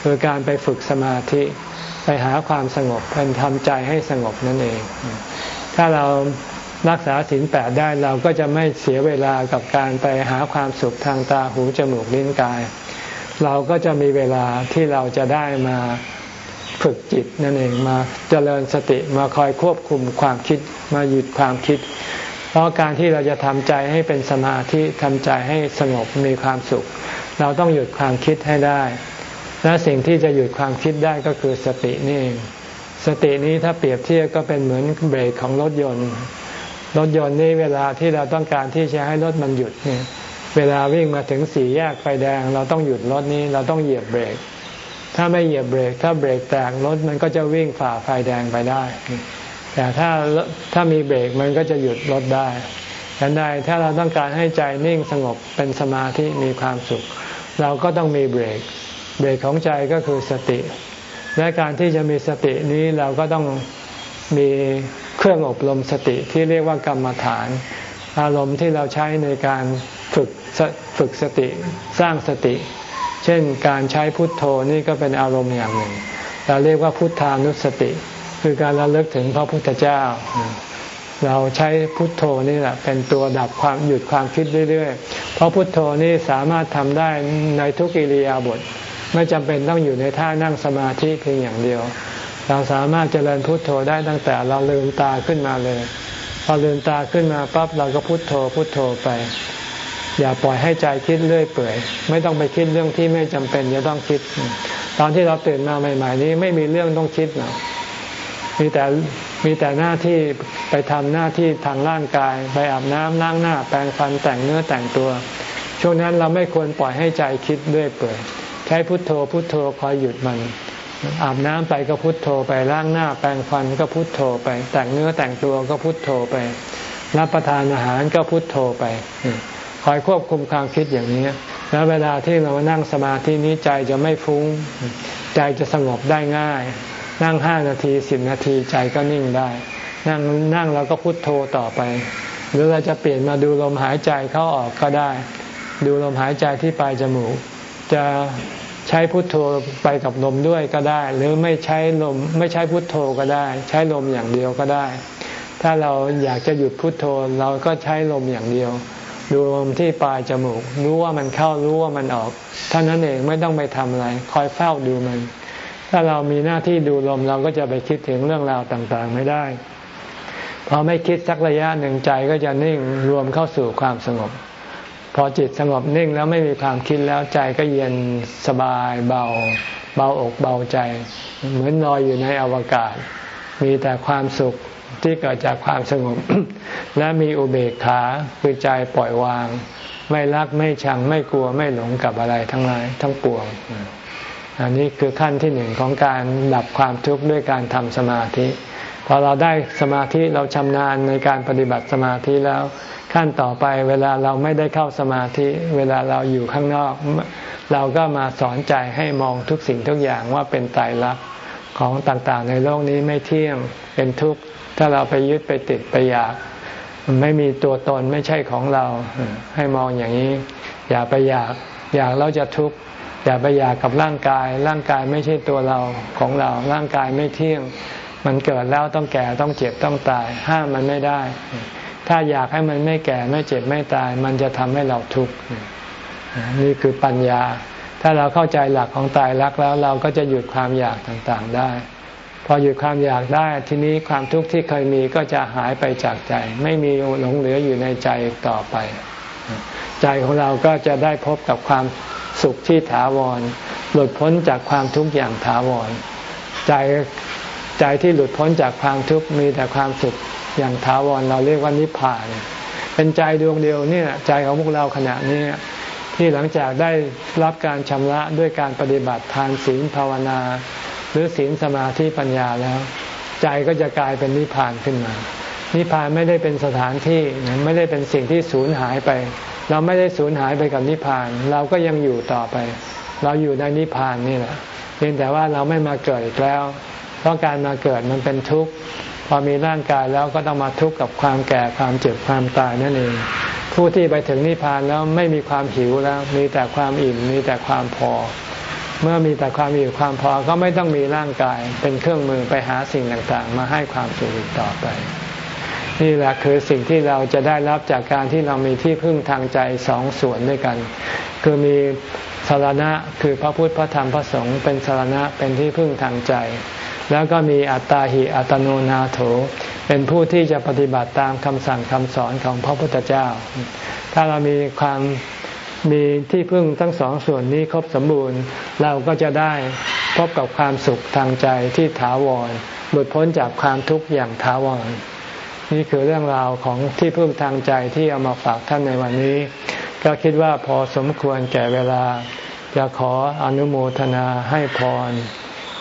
Speaker 1: คือการไปฝึกสมาธิไปหาความสงบเป็นทำใจให้สงบนั่นเอง ถ้าเรา รักษาศีลแปดได้เราก็จะไม่เสียเวลากับการไปหาความสุขทางตาหูจมูกลิ้นกาย เราก็จะมีเวลาที่เราจะได้มาฝึกจิตนั่นเองมาเจริญสติมาคอยควบคุมความคิดมาหยุดความคิด เพราะการที่เราจะทำใจให้เป็นสมาธิทำใจให้สงบมีความสุข เราต้องหยุดความคิดให้ได้ และสิ่งที่จะหยุดความคิดได้ก็คือสตินี่เองสตินี้ถ้าเปรียบเทียบก็เป็นเหมือนเบรกของรถยนต์ รถยนต์นี่เวลาที่เราต้องการที่จะให้รถมันหยุดเนี่ยเวลาวิ่งมาถึงสี่แยกไฟแดง เราต้องหยุดรถนี้เราต้องเหยียบเบรก ถ้าไม่เหยียบเบรก ถ้าเบรกแตกรถมันก็จะวิ่งฝ่าไฟแดงไปได้ แต่ถ้าถ้ามีเบรกมันก็จะหยุดรถได้ฉันใดถ้าเราต้องการให้ใจนิ่งสงบเป็นสมาธิมีความสุข เราก็ต้องมีเบรก เบรกของใจก็คือสติ และการที่จะมีสตินี้เราก็ต้องมี เครื่องอบรมสติที่เรียกว่ากรรมฐาน อารมณ์ที่เราใช้ในการฝึกฝึกสติสร้างสติ เช่นการใช้พุทโธนี่ก็เป็นอารมณ์อย่างหนึ่ง เราเรียกว่าพุทธานุสติ คือการระลึกถึงพระพุทธเจ้า เราใช้พุทโธนี่แหละเป็นตัวดับความหยุดความคิดเรื่อยๆ เพราะพุทโธนี่สามารถทำได้ในทุกิริยาบทไม่จำเป็นต้องอยู่ในท่านั่งสมาธิเพียงอย่างเดียว เราสามารถเจริญพุทโธได้ตั้งแต่เราลืมตาขึ้นมาเลยพอลืมตาขึ้นมาปั๊บเราก็พุทโธพุทโธไป อย่าปล่อยให้ใจคิดเรื่อยเปื่อย ไม่ต้องไปคิดเรื่องที่ไม่จำเป็นจะต้องคิด ตอนที่เราตื่นมาใหม่ ๆ นี้ไม่มีเรื่องต้องคิดหรอกมีแต่มีแต่หน้าที่ไปทำหน้าที่ทางร่างกาย ไปอาบน้ำล้างหน้า แปรงฟันแต่งเนื้อแต่งตัว ช่วงนั้นเราไม่ควรปล่อยให้ใจคิดเรื่อยเปื่อย ใช้พุทโธพุทโธคอยหยุดมัน อาบน้ำไปก็พุทโธไปล้างหน้าแปรงฟันก็พุทโธไป แต่งเนื้อแต่งตัวก็พุทโธไป รับประทานอาหารก็พุทโธไป คอยควบคุมความคิดอย่างนี้ แล้วเวลาที่เรานั่งสมาธินี้ใจจะไม่ฟุง้ง ใจจะสงบได้ง่าย นั่งห้านาทีสิบนาทีใจก็นิ่งได้ นั่งนั่งเราก็พุทโธต่อไป หรือเราจะเปลี่ยนมาดูลมหายใจเข้าออกก็ได้ ดูลมหายใจที่ปลายจมูก จะ ใช้พุทโธไปกับลมด้วยก็ได้ หรือไม่ใช้ลมไม่ใช้พุทโธก็ได้ ใช้ลมอย่างเดียวก็ได้ ถ้าเราอยากจะหยุดพุทโธเราก็ใช้ลมอย่างเดียว ดูลมที่ปลายจมูก รู้ว่ามันเข้ารู้ว่ามันออกเท่านั้นเองไม่ต้องไปทำอะไร คอยเฝ้าดูมัน ถ้าเรามีหน้าที่ดูลมเราก็จะไปคิดถึงเรื่องราวต่างๆ ไม่ได้พอไม่คิดสักระยะหนึ่งใจก็จะนิ่งรวมเข้าสู่ความสงบ พอจิตสงบนิ่งแล้วไม่มีความคิดแล้วใจก็เย็นสบายเบา เบาอกเบาใจ เหมือนลอยอยู่ในอวกาศ มีแต่ความสุขที่เกิดจากความสงบ และมีอุเบกขาคือใจปล่อยวาง ไม่รักไม่ชังไม่กลัวไม่หลงกับอะไรทั้งหลายทั้งปวง อันนี้คือขั้นที่หนึ่งของการดับความทุกข์ด้วยการทำสมาธิพอเราได้สมาธิเราชำนาญในการปฏิบัติสมาธิแล้ว ขั้นต่อไปเวลาเราไม่ได้เข้าสมาธิ เวลาเราอยู่ข้างนอก เราก็มาสอนใจให้มองทุกสิ่งทุกอย่างว่าเป็นตายรักของต่างๆ ในโลกนี้ไม่เที่ยงเป็นทุกข์ ถ้าเราไปยึดไปติดไปอยาก ไม่มีตัวตนไม่ใช่ของเราให้มองอย่างนี้ อย่าไปอยาก อยากเราจะทุกข์อย่าไปอยากกับร่างกาย ร่างกายไม่ใช่ตัวเราของเรา ร่างกายไม่เที่ยง มันเกิดแล้วต้องแก่ต้องเจ็บต้องตาย ห้ามมันไม่ได้ ถ้าอยากให้มันไม่แก่ไม่เจ็บไม่ตาย มันจะทำให้เราทุกข์นี่คือปัญญา ถ้าเราเข้าใจหลักของตายรักแล้วเราก็จะหยุดความอยากต่างๆได้ พอหยุดความอยากได้ ทีนี้ความทุกข์ที่เคยมีก็จะหายไปจากใจ ไม่มีหลงเหลืออยู่ในใจต่อไป ใจของเราก็จะได้พบกับความสุขที่ถาวร หลุดพ้นจากความทุกข์อย่างถาวร ใจใจที่หลุดพ้นจากความทุกข์มีแต่ความสุข อย่างถาวรเราเรียกว่านิพพาน เป็นใจดวงเดียวนี่ใจของพวกเราขณะนี้ที่หลังจากได้รับการชำระด้วยการปฏิบัติทานศีลภาวนา หรือศีลสมาธิปัญญาแล้ว ใจก็จะกลายเป็นนิพพานขึ้นมา นิพพานไม่ได้เป็นสถานที่ไม่ได้เป็นสิ่งที่สูญหายไป เราไม่ได้สูญหายไปกับนิพพาน เราก็ยังอยู่ต่อไป เราอยู่ในนิพพานนี่แหละเพียงแต่ว่าเราไม่มาเกิดอีกแล้ว เพราะการมาเกิดมันเป็นทุกข์ พอมีร่างกายแล้วก็ต้องมาทุกข์กับความแก่ความเจ็บความตายนั่นเอง ผู้ที่ไปถึงนิพพานแล้วไม่มีความหิวแล้ว มีแต่ความอิ่มมีแต่ความพอ เมื่อมีแต่ความอิ่มความพอก็ไม่ต้องมีร่างกายเป็นเครื่องมือไปหาสิ่งต่างๆ มาให้ความสุขต่อไป นี่แหละคือสิ่งที่เราจะได้รับจากการที่เรามีที่พึ่งทางใจสองส่วนด้วยกัน คือมีสารณะคือพระพุทธพระธรรมพระสงฆ์เป็นสารณะเป็นที่พึ่งทางใจ แล้วก็มีอัตตาหิอัตโนนาโถ เป็นผู้ที่จะปฏิบัติตามคำสั่งคำสอนของพระพุทธเจ้า ถ้าเรามีความมีที่พึ่งทั้งสองส่วนนี้ครบสมบูรณ์ เราก็จะได้พบกับความสุขทางใจที่ถาวรหลุดพ้นจากความทุกข์อย่างถาวรนี่คือเรื่องราวของที่พึ่งทางใจที่เอามาฝากท่านในวันนี้ ก็คิดว่าพอสมควรแก่เวลา จะขออนุโมทนาให้พร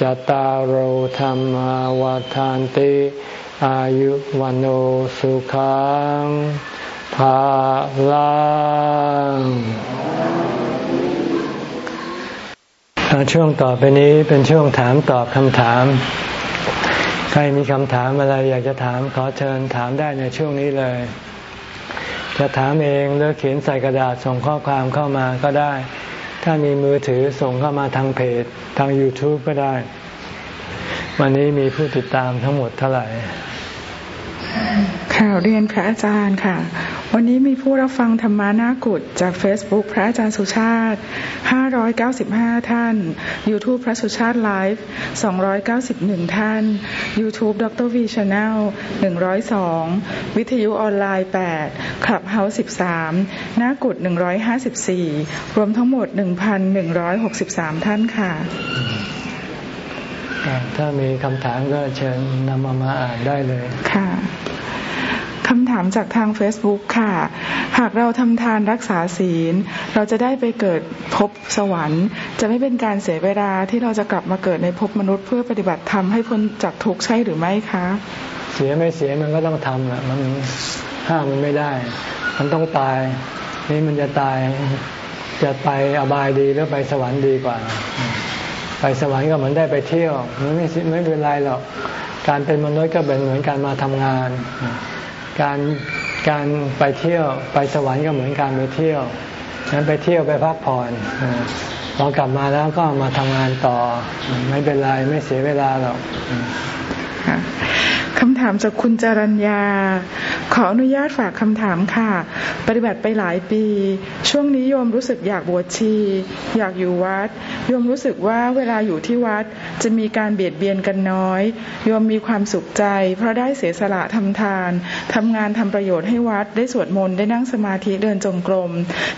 Speaker 1: จตารโหธรรมวาทานติอายุวันโอสุขังภาลังช่วงต่อไปนี้เป็นช่วงถามตอบคำถาม ใครมีคำถามอะไรอยากจะถามขอเชิญถามได้ในช่วงนี้เลย จะถามเองหรือเขียนใส่กระดาษส่งข้อความเข้ามาก็ได้ ถ้ามีมือถือส่งเข้ามาทางเพจ ทาง YouTube ก็ได้ วันนี้มีผู้ติดตามทั้งหมดเท่าไหร่
Speaker 2: ข่าวเรียนพระอาจารย์ค่ะ วันนี้มีผู้รับฟังธรรมานากุฏจาก Facebook พระอาจารย์สุชาติ 595 ท่าน YouTube พระสุชาติไลฟ์ 291 ท่าน YouTube ดร V Channel 102 วิทยุออนไลน์ 8 คลับเฮาส์13นากุฏ154 รวมทั้งหมด 1,163 ท่านค่ะ
Speaker 1: ถ้ามีคำถามก็เชิญนำมามาอ่านได้เลย
Speaker 2: ค่ะ คำถามจากทาง Facebook ค่ะ หากเราทำทานรักษาศีล เราจะได้ไปเกิดพบสวรรค์ จะไม่เป็นการเสียเวลาที่เราจะกลับมาเกิดในภพมนุษย์เพื่อปฏิบัติธรรมให้พ้นจากทุกข์ใช่หรือไม่คะ
Speaker 1: เสียไม่เสียมันก็ต้องทำแหละมันห้ามมันไม่ได้ มันต้องตาย นี่มันจะตายจะไปอบายดีหรือไปสวรรค์ดีกว่า ไปสวรรค์ก็เหมือนได้ไปเที่ยวมันไม่ไม่เป็นไรหรอกการเป็นมนุษย์ก็เป็นเหมือนการมาทำงาน การการไปเที่ยวไปสวรรค์ก็เหมือนการไปเที่ยวนั้นไปเที่ยวไปพักผ่อนพอกลับมาแล้วก็มาทำงานต่อ ไม่เป็นไรไม่เสียเวลาหรอก
Speaker 2: คำถามจากคุณจรัญญา ขออนุญาตฝากคำถามค่ะ ปฏิบัติไปหลายปี ช่วงนี้โยมรู้สึกอยากบวชชี อยากอยู่วัด โยมรู้สึกว่าเวลาอยู่ที่วัดจะมีการเบียดเบียนกันน้อย โยมมีความสุขใจ เพราะได้เสียสละทำทานทำงานทำประโยชน์ให้วัด ได้สวดมนต์ ได้นั่งสมาธิ เดินจงกรม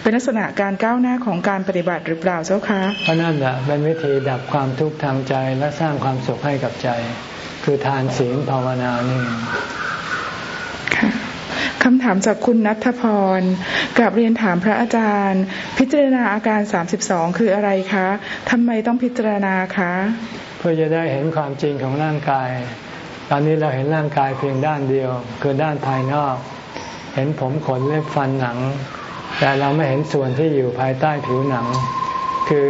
Speaker 2: เป็นลักษณะการก้าวหน้าของการปฏิบัติหรือเปล่าเจ้าคะ
Speaker 1: ก็นั่นแหละเป็นวิธีดับความทุกข์ทางใจและสร้างความสุขให้กับใจ คือทานศีลภาวนานี่
Speaker 2: คำถามจากคุณนัทพรกับเรียนถามพระอาจารย์ พิจารณาอาการ 32 คืออะไรคะทำไมต้องพิจารณาคะ
Speaker 1: เพื่อจะได้เห็นความจริงของร่างกาย ตอนนี้เราเห็นร่างกายเพียงด้านเดียว คือด้านภายนอก เห็นผมขนเล็บฟันหนัง แต่เราไม่เห็นส่วนที่อยู่ภายใต้ผิวหนัง คือ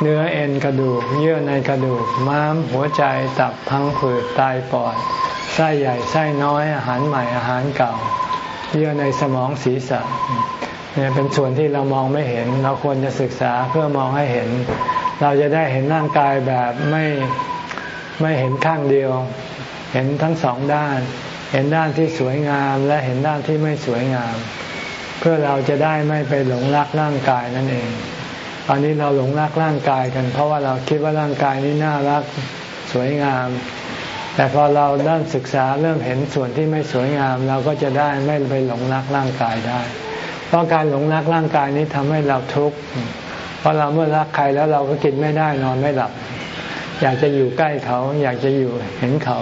Speaker 1: เนื้อเอ็นกระดูก เยื่อในกระดูก ม้ามหัวใจตับพังผืดไตปอดไส้ใหญ่ไส้น้อยอาหารใหม่อาหารเก่า เยื่อในสมองศีรษะเนี่ยเป็นส่วนที่เรามองไม่เห็น เราควรจะศึกษาเพื่อมองให้เห็น เราจะได้เห็นร่างกายแบบไม่ไม่เห็นข้างเดียว เห็นทั้งสองด้าน เห็นด้านที่สวยงามและเห็นด้านที่ไม่สวยงาม เพื่อเราจะได้ไม่ไปหลงรักร่างกายนั่นเอง ตอนนี้เราหลงรักร่างกายกัน เพราะว่าเราคิดว่าร่างกายนี้น่ารักสวยงาม แต่พอเราเริ่มศึกษาเริ่มเห็นส่วนที่ไม่สวยงาม เราก็จะได้ไม่ไปหลงรักร่างกายได้ เพราะการหลงรักร่างกายนี้ทำให้เราทุกข์เพราะเราเมื่อรักใครแล้วเราก็กินไม่ได้นอนไม่หลับ อยากจะอยู่ใกล้เขา อยากจะอยู่เห็นเขา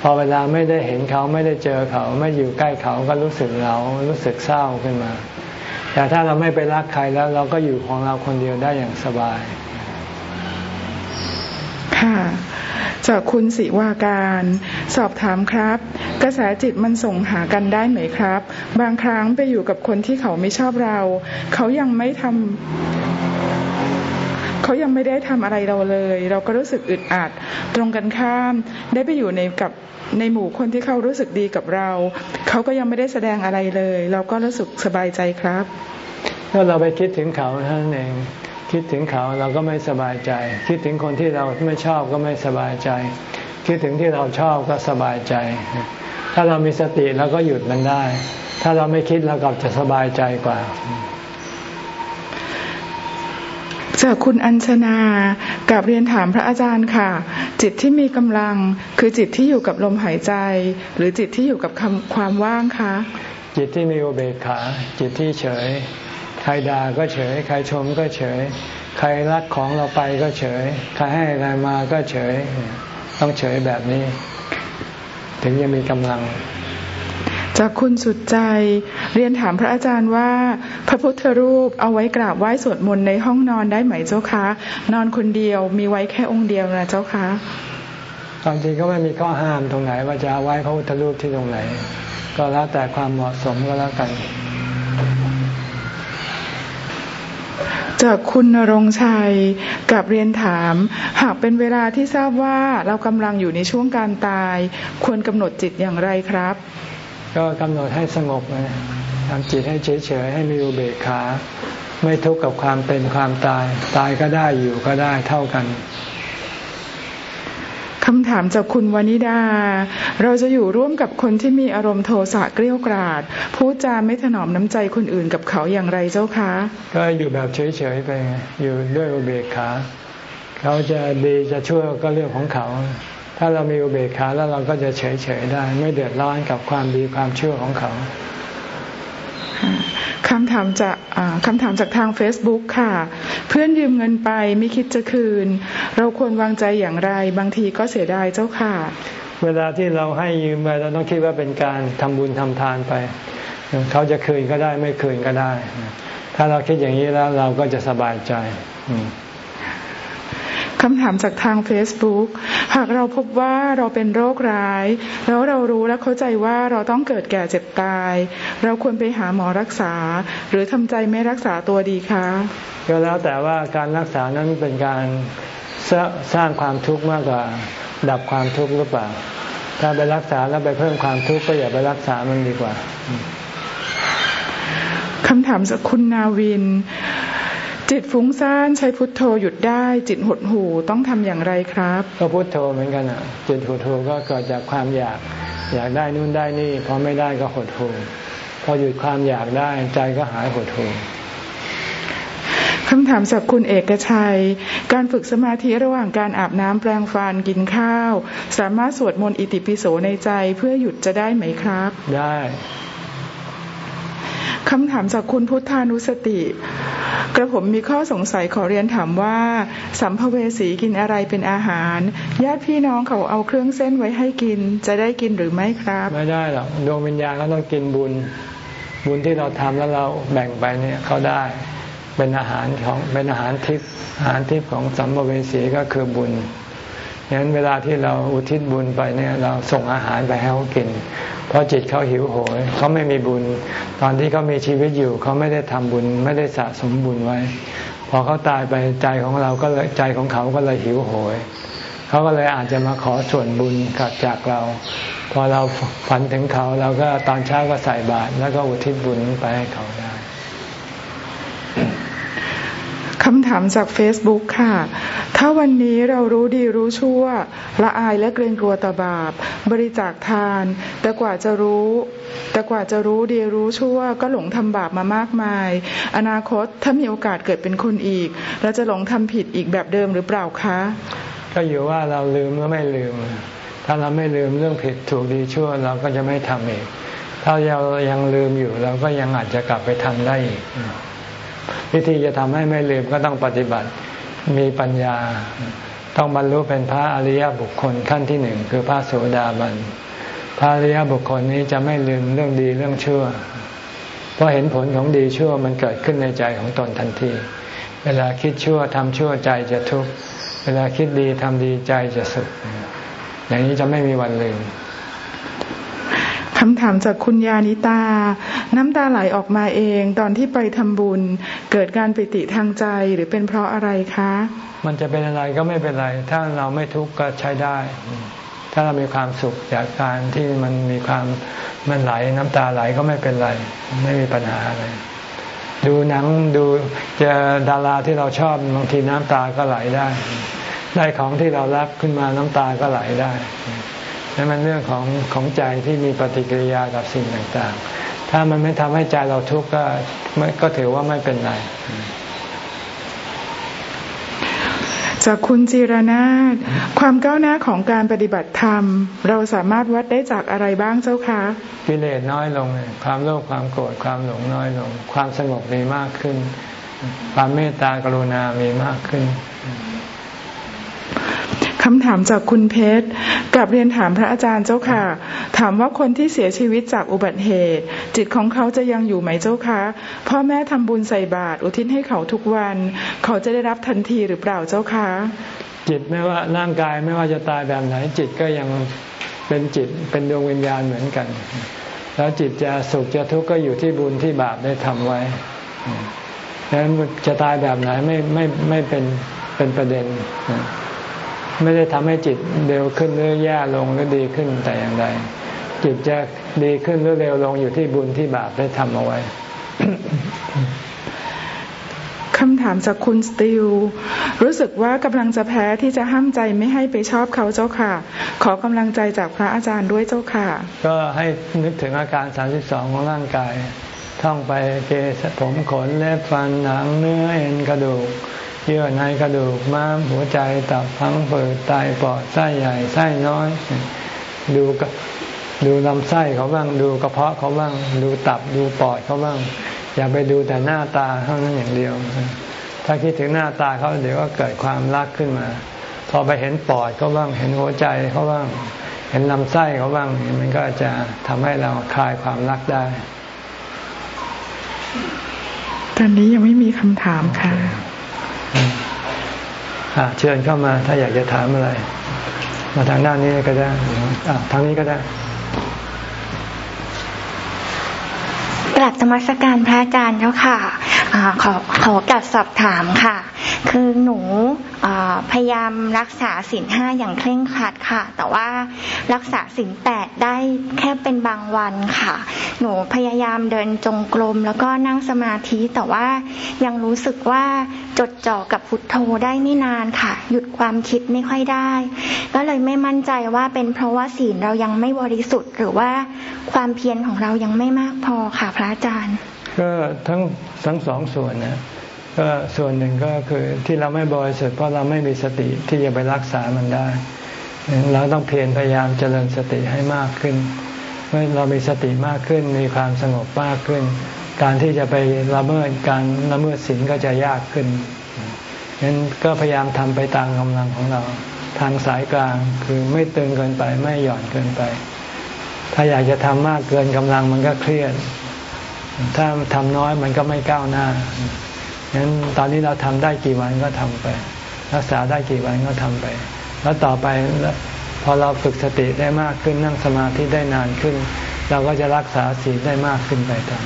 Speaker 1: พอเวลาไม่ได้เห็นเขาไม่ได้เจอเขา ไม่อยู่ใกล้เขาก็รู้สึกเหงารู้สึกเศร้าขึ้นมา แต่ถ้าเราไม่ไปรักใครแล้วเราก็อยู่ของเราคนเดียวได้อย่างสบาย
Speaker 2: ค่ะจากคุณสิวาการ สอบถามครับ กระแสจิตมันส่งหากันได้ไหมครับ บางครั้งไปอยู่กับคนที่เขาไม่ชอบเรา เขายังไม่ทำ เขายังไม่ได้ทำอะไรเราเลย เราก็รู้สึกอึดอัด ตรงกันข้าม ได้ไปอยู่ในกับในหมู่คนที่เขารู้สึกดีกับเรา เขาก็ยังไม่ได้แสดงอะไรเลย เราก็รู้สึกสบายใจครับ
Speaker 1: ถ้าเราไปคิดถึงเขาท่านเองคิดถึงเขาเราก็ไม่สบายใจ คิดถึงคนที่เราไม่ชอบก็ไม่สบายใจ คิดถึงที่เราชอบก็สบายใจ ถ้าเรามีสติเราก็หยุดมันได้ ถ้าเราไม่คิดเรากลับจะสบายใจกว่า
Speaker 2: จากคุณอัญชนากับเรียนถามพระอาจารย์ค่ะ จิตที่มีกำลังคือจิตที่อยู่กับลมหายใจ หรือจิตที่อยู่กับความว่างคะ
Speaker 1: จิตที่มีอุเบกขาจิตที่เฉย ใครด่าก็เฉย ใครชมก็เฉย ใครรักของเราไปก็เฉย ใครให้อะไรมาก็เฉย ต้องเฉยแบบนี้ ถึงจะมีกำลัง
Speaker 2: จากคุณสุดใจ เรียนถามพระอาจารย์ว่า พระพุทธรูปเอาไว้กราบไหว้สวดมนต์ในห้องนอนได้ไหมเจ้าคะ นอนคนเดียวมีไว้แค่องค์เดียวนะเจ้าคะ
Speaker 1: ตามจริงก็ไม่มีข้อห้ามตรงไหน ว่าจะไหว้พระพุทธรูปที่ตรงไหน ก็แล้วแต่ความเหมาะสมก็แล้วกัน
Speaker 2: จากคุณนรงชัยกับเรียนถาม หากเป็นเวลาที่ทราบว่าเรากำลังอยู่ในช่วงการตาย ควรกำหนดจิตอย่างไรครับ
Speaker 1: ก็กำหนดให้สงบเลยทำจิตให้เฉยๆให้มีอุเบกขา ไม่ทุกข์กับความเป็นความตาย ตายก็ได้อยู่ก็ได้เท่ากัน
Speaker 2: คำถามจากคุณวานิดา เราจะอยู่ร่วมกับคนที่มีอารมณ์โทสะเกลี้ยกราดพูดจาไม่ถนอมน้ำใจคนอื่นกับเขาอย่างไรเจ้าคะ
Speaker 1: ก็อยู่แบบเฉยๆไปอยู่ด้วยอุเบกขา เขาจะดีจะชั่วก็เรื่องของเขา ถ้าเรามีอุเบกขาแล้วเราก็จะเฉยๆได้ ไม่เดือดร้อนกับความดีความชั่วของเขา
Speaker 2: คำถามจากคำถามจากทาง Facebook ค่ะ เพื่อนยืมเงินไปไม่คิดจะคืน เราควรวางใจอย่างไร บางทีก็เสียดายเจ้าค่ะ
Speaker 1: เวลาที่เราให้ยืมไปเราต้องคิดว่าเป็นการทำบุญทำทานไป เขาจะคืนก็ได้ไม่คืนก็ได้ ถ้าเราคิดอย่างนี้แล้วเราก็จะสบายใจ
Speaker 2: คำถามจากทาง Facebook หากเราพบว่าเราเป็นโรคร้าย แล้วเรารู้และเข้าใจว่าเราต้องเกิดแก่เจ็บตาย เราควรไปหาหมอรักษา หรือทำใจไม่รักษาตัวดีคะ
Speaker 1: ก็แล้วแต่ว่าการรักษานั้นเป็นการสร้างความทุกข์มากกว่าดับความทุกข์หรือเปล่า ถ้าไปรักษาแล้วไปเพิ่มความทุกข์ก็อย่าไปรักษามันดีกว่า
Speaker 2: คำถามจากคุณนาวิน จิตฟุ้งซ่านใช้พุทโธหยุดได้ จิตหดหูต้องทำอย่างไรครับ
Speaker 1: ก็พุทโธเหมือนกันอะ จิตหดหูก็เกิดจากความอยาก อยากได้นู่นได้นี่พอไม่ได้ก็หดหูพอหยุดความอยากได้ใจก็หายหดหู
Speaker 2: คำถามจากคุณเอกชัย การฝึกสมาธิระหว่างการอาบน้ำแปรงฟันกินข้าว สามารถสวดมนต์อิติปิโสในใจเพื่อหยุดจะได้ไหมครับ
Speaker 1: ได้
Speaker 2: คำถามจากคุณพุทธานุสติ กระผมมีข้อสงสัยขอเรียนถามว่า สัมภเวสีกินอะไรเป็นอาหาร ญาติพี่น้องเขาเอาเครื่องเส้นไว้ให้กิน จะได้กินหรือไม่ครับ
Speaker 1: ไม่ได้หรอกดวงวิญญาณก็ต้องกินบุญ บุญที่เราทำแล้วเราแบ่งไปเนี่ยเขาได้เป็นอาหารของเป็นอาหารทิพย์อาหารทิพย์ของสัมภเวสีก็คือบุญ งั้นเวลาที่เราอุทิศบุญไปเนี่ยเราส่งอาหารไปให้เขากิน เพราะจิตเขาหิวโหยเขาไม่มีบุญ ตอนที่เขามีชีวิตอยู่เขาไม่ได้ทำบุญ ไม่ได้สะสมบุญไว้ พอเขาตายไปใจของเราก็เลยใจของเขาก็เลยหิวโหยเขาก็เลยอาจจะมาขอส่วนบุญกับจากเรา พอเราฝันถึงเขาเราก็ตอนเช้าก็ใส่บาตรแล้วก็อุทิศบุญไปให้เขาได้
Speaker 2: คำถามจาก Facebook ค่ะ ถ้าวันนี้เรารู้ดีรู้ชั่ว ละอายและเกรงกลัวต่อบาป บริจาคทาน แต่กว่าจะรู้ แต่กว่าจะรู้ดีรู้ชั่ว ก็หลงทำบาปมามากมาย อนาคตถ้ามีโอกาสเกิดเป็นคนอีก เราจะหลงทำผิดอีกแบบเดิมหรือเปล่าคะ
Speaker 1: ก็อยู่ว่าเราลืมหรือไม่ลืม ถ้าเราไม่ลืมเรื่องผิดถูกดีชั่วเราก็จะไม่ทำอีกถ้าเรายังลืมอยู่เราก็ยังอาจจะกลับไปทำได้อีก วิธีจะทำให้ไม่ลืมก็ต้องปฏิบัติมีปัญญา ต้องบรรลุเป็นพระอริยบุคคลขั้นที่หนึ่งคือพระโสดาบันพระอริยบุคคลนี้จะไม่ลืมเรื่องดีเรื่องชั่ว เพราะเห็นผลของดีชั่วมันเกิดขึ้นในใจของตนทันที เวลาคิดชั่วทำชั่วใจจะทุกข์เวลาคิดดีทำดีใจจะสุขอย่างนี้จะไม่มีวันลืม
Speaker 2: คำถามจากคุณยานิตา น้ำตาไหลออกมาเองตอนที่ไปทำบุญ เกิดการปิติทางใจหรือเป็นเพราะอะไรคะ
Speaker 1: มันจะเป็นอะไรก็ไม่เป็นไร ถ้าเราไม่ทุกข์ก็ใช้ได้ ถ้าเรามีความสุขจากการที่มันมีความมันไหลน้ำตาไหลก็ไม่เป็นไร ไม่มีปัญหาอะไรดูหนังดูเจอดาราที่เราชอบบางทีน้ำตาก็ไหลได้ ได้ของที่เรารักขึ้นมาน้ำตาก็ไหลได้ นั่นมันเรื่องของของใจที่มีปฏิกิริยากับสิ่งต่างๆ ถ้ามันไม่ทำให้ใจเราทุกข์ก็ก็ถือว่าไม่เป็นไร
Speaker 2: จากคุณจีรนาถความก้าวหน้าของการปฏิบัติธรรม เราสามารถวัดได้จากอะไรบ้างเจ้าคะ
Speaker 1: กิเลสน้อยลง ความโลภความโกรธความหลงน้อยลง ความสงบมีมากขึ้น ความเมตตากรุณามีมากขึ้น
Speaker 2: คำถามจากคุณเพชรกับเรียนถามพระอาจารย์เจ้าค่ะ ถามว่าคนที่เสียชีวิตจากอุบัติเหตุ จิตของเขาจะยังอยู่ไหมเจ้าคะพ่อแม่ทำบุญใส่บาตรอุทิศให้เขาทุกวัน เขาจะได้รับทันทีหรือเปล่าเจ้าคะ
Speaker 1: จิตไม่ว่าร่างกายไม่ว่าจะตายแบบไหน จิตก็ยังเป็นจิตเป็นดวงวิญญาณเหมือนกัน แล้วจิตจะสุขจะทุกข์ก็อยู่ที่บุญที่บาปได้ทำไว้ดังนั้นจะตายแบบไหนไม่ไม่ไม่เป็นเป็นประเด็น ไม่ได้ทำให้จิตเร็วขึ้นหรือแย่ลงหรือดีขึ้นแต่อย่างใดจิตจะดีขึ้นหรือเร็วลงอยู่ที่บุญที่บาปได้ทำเอาไว้
Speaker 2: คำถามจากคุณสติลรู้สึกว่ากำลังจะแพ้ที่จะห้ามใจไม่ให้ไปชอบเขาเจ้าค่ะ ขอกำลังใจจากพระอาจารย์ด้วยเจ้าค่ะ
Speaker 1: ก็ให้นึกถึงอาการ 32 ของร่างกาย ท่องไปเกสผมขนเล็บฟันหนังเนื้อเอ็นกระดูก เยื่อในกระดูกม้ามหัวใจตับพังผืดไตปอดไส้ใหญ่ไส้น้อย ดูดูลำไส้เขาบ้าง ดูกระเพาะเขาบ้าง ดูตับดูปอดเขาบ้าง อย่าไปดูแต่หน้าตาเท่านั้นอย่างเดียว ถ้าคิดถึงหน้าตาเขาเดี๋ยวก็เกิดความรักขึ้นมา พอไปเห็นปอดเขาบ้าง เห็นหัวใจเขาบ้าง เห็นลำไส้เขาบ้าง มันก็จะทำให้เราคลายความรักได้
Speaker 2: ตอนนี้ยังไม่มีคำถามค่ะ
Speaker 1: เชิญเข้ามาถ้าอยากจะถามอะไร มาทางด้านนี้ก็ได้ทางนี้ก็ได้
Speaker 3: กลับธรรมสการพระอาจารย์เจ้าค่ะอขอขอกลับสอบถามค่ะ คือหนูพยายามรักษาสินห้าอย่างเคร่งครัดค่ะ แต่ว่ารักษาสินแปดได้แค่เป็นบางวันค่ะ หนูพยายามเดินจงกรมแล้วก็นั่งสมาธิแต่ว่ายังรู้สึกว่าจดจ่อกับพุทโธได้ไม่นานค่ะ หยุดความคิดไม่ค่อยได้ ก็เลยไม่มั่นใจว่าเป็นเพราะว่าศีลเรายังไม่บริสุทธิ์ หรือว่าความเพียรของเรายังไม่มากพอค่ะ พระอาจารย์
Speaker 1: ก็ทั้งทั้งสองส่วนนะ ก็ส่วนหนึ่งก็คือที่เราไม่บริสุทธิ์เพราะเราไม่มีสติที่จะไปรักษามันได้ เราต้องเพียรพยายามเจริญสติให้มากขึ้น เมื่อเรามีสติมากขึ้น มีความสงบมากขึ้น การที่จะไปละเมิดการละเมิดศีลก็จะยากขึ้นฉะนั้นก็พยายามทำไปตามกำลังของเราทางสายกลางคือไม่ตึงเกินไปไม่หย่อนเกินไป ถ้าอยากจะทำมากเกินกำลังมันก็เครียด ถ้าทำน้อยมันก็ไม่ก้าวหน้า งั้นตอนนี้เราทำได้กี่วันก็ทำไป รักษาได้กี่วันก็ทำไป แล้วต่อไปพอเราฝึกสติได้มากขึ้นนั่งสมาธิได้นานขึ้น เราก็จะรักษาศีลได้มากขึ้นไปตาม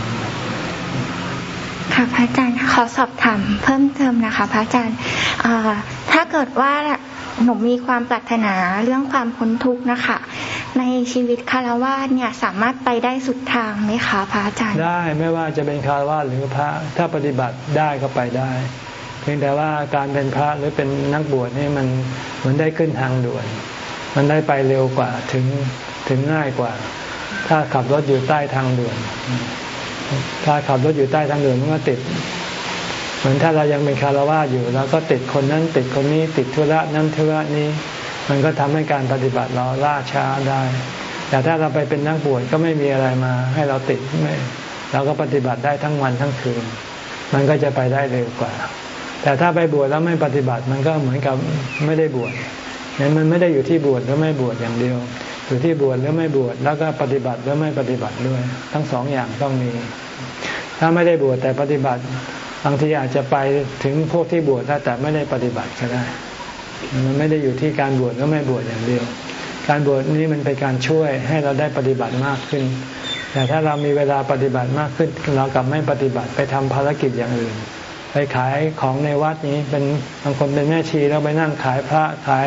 Speaker 3: ค่ะพระอาจารย์ขอสอบถามเพิ่มเติมนะคะ พระอาจารย์ถ้าเกิดว่า หนูมีความปรารถนาเรื่องความพ้นทุกข์นะคะ ในชีวิตคารวะเนี่ยสามารถไปได้สุดทางไหมคะพระอาจารย์
Speaker 1: ได้ไม่ว่าจะเป็นคารวะหรือพระถ้าปฏิบัติได้ก็ไปได้ เพียงแต่ว่าการเป็นพระหรือเป็นนักบวชนี่มันมันได้ขึ้นทางด่วน มันได้ไปเร็วกว่าถึงถึงง่ายกว่า ถ้าขับรถอยู่ใต้ทางด่วน ถ้าขับรถอยู่ใต้ทางด่วนมันก็ติด เหมือนถ้าเรายังเป็นคารวะอยู่เราก็ติดคนนั้นติดคนนี้ติดธุระนั้นธุระนี้ มันก็ทำให้การปฏิบัติเราล่าช้าได้ แต่ถ้าเราไปเป็นนักบวชก็ไม่มีอะไรมา ให้เราติดไม่เราก็ปฏิบัติได้ทั้งวันทั้งคืน มันก็จะไปได้เร็วกว่า แต่ถ้าไปบวชแล้วไม่ปฏิบัติมันก็เหมือนกับไม่ได้บวชนั้นมันไม่ได้อยู่ที่บวชหรือไม่บวชอย่างเดียว อยู่ที่บวชหรือไม่บวชแล้วก็ปฏิบัติหรือไม่ปฏิบัติด้วย ทั้งสองอย่างต้องมี ถ้าไม่ได้บวชแต่ปฏิบัติ บางทีอาจจะไปถึงพวกที่บวชแล้วแต่ไม่ได้ปฏิบัติก็ได้ มันไม่ได้อยู่ที่การบวชก็ไม่บวชอย่างเดียว การบวชนี้มันเป็นการช่วยให้เราได้ปฏิบัติมากขึ้น แต่ถ้าเรามีเวลาปฏิบัติมากขึ้น เรากลับไม่ปฏิบัติไปทำภารกิจอย่างอื่น ไปขายของในวัดนี้เป็นบางคนเป็นแม่ชีแล้วไปนั่งขายพระขาย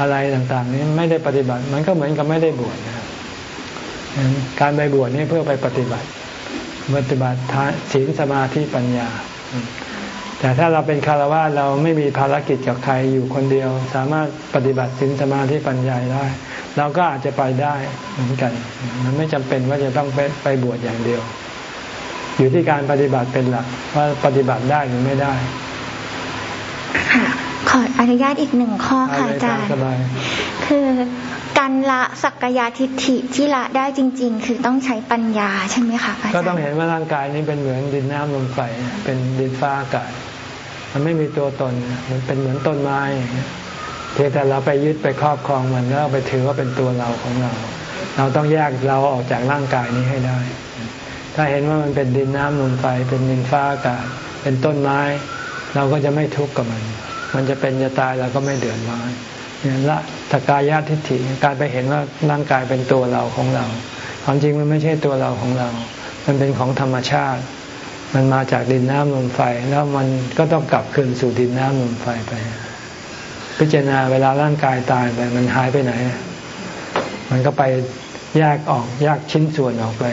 Speaker 1: อะไรต่างๆ นี้ไม่ได้ปฏิบัติ มันก็เหมือนกับไม่ได้บวชนะครับการไปบวชนี่เพื่อไปปฏิบัติปฏิบัติศีลสมาธิปัญญา แต่ถ้าเราเป็นคารวะเราไม่มีภารกิจกับใครอยู่คนเดียว สามารถปฏิบัติศีลสมาธิปัญญาได้ เราก็อาจจะไปได้เหมือนกัน มันไม่จำเป็นว่าจะต้องไปไปบวชอย่างเดียว อยู่ที่การปฏิบัติเป็นหลักว่าปฏิบัติได้หรือไม่ได้
Speaker 3: ค่ะขออนุญาตอีกหนึ่งข้อค่ะอาจารย์คือ การละสักยายทิฏฐิที่ละได้จริง ๆ คือต้องใช้ปัญญาใช่ไหมคะอาจารย์
Speaker 1: ก็ต้องเห็นว่าร่างกายนี้เป็นเหมือนดินน้ำลมไฟเป็นดินฟ้าอากาศมันไม่มีตัวตนมันเป็นเหมือนต้นไม้เพียงแต่เราไปยึดไปครอบครองมันแล้วไปถือว่าเป็นตัวเราของเรา เราต้องแยกเราออกจากร่างกายนี้ให้ได้ ถ้าเห็นว่ามันเป็นดินน้ำลมไฟเป็นดินฟ้าอากาศเป็นต้นไม้ เราก็จะไม่ทุกข์กับมัน มันจะเป็นจะตายเราก็ไม่เดือดร้อนเนี่ย ละตกายาทิฏฐิการไปเห็นว่าร่างกายเป็นตัวเราของเราความจริงมันไม่ใช่ตัวเราของเรา มันเป็นของธรรมชาติ มันมาจากดินน้ำลมไฟ แล้วมันก็ต้องกลับคืนสู่ดินน้ำลมไฟไป พิจารณาเวลาร่างกายตายไป มันหายไปไหน มันก็ไปแยกออกแยกชิ้นส่วนออกไป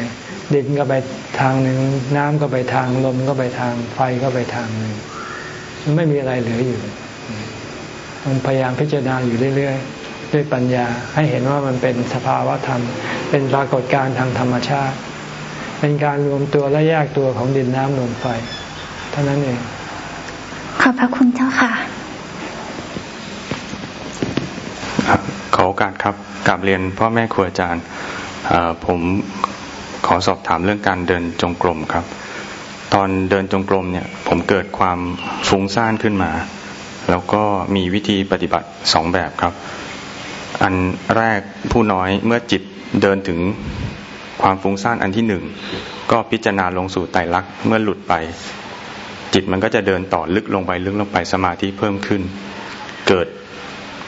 Speaker 1: ดินก็ไปทางหนึ่งน้ำก็ไปทางลมก็ไปทางไฟก็ไปทางหนึ่งมันไม่มีอะไรเหลืออยู่ มันพยายามพิจารณาอยู่เรื่อยๆ ด้วยปัญญาให้เห็นว่ามันเป็นสภาวะธรรม เป็นปรากฏการณ์ทางธรรมชาติ เป็นการรวมตัวและแยกตัวของดินน้ำลมไฟเท่านั้นเอง
Speaker 3: ขอบพระคุณเจ้าค่ะ
Speaker 4: ครับขอโอกาสครับกลับเรียนพ่อแม่ครูอาจารย์ผมขอสอบถามเรื่องการเดินจงกรมครับ ตอนเดินจงกรมเนี่ย ผมเกิดความฟุ้งซ่านขึ้นมา แล้วก็มีวิธีปฏิบัติสองแบบครับ อันแรกผู้น้อยเมื่อจิตเดินถึงความฟุ้งซ่านอันที่หนึ่งก็พิจารณาลงสู่ไตรลักษณ์เมื่อหลุดไป จิตมันก็จะเดินต่อลึกลงไปลึกลงไปสมาธิเพิ่มขึ้น เกิด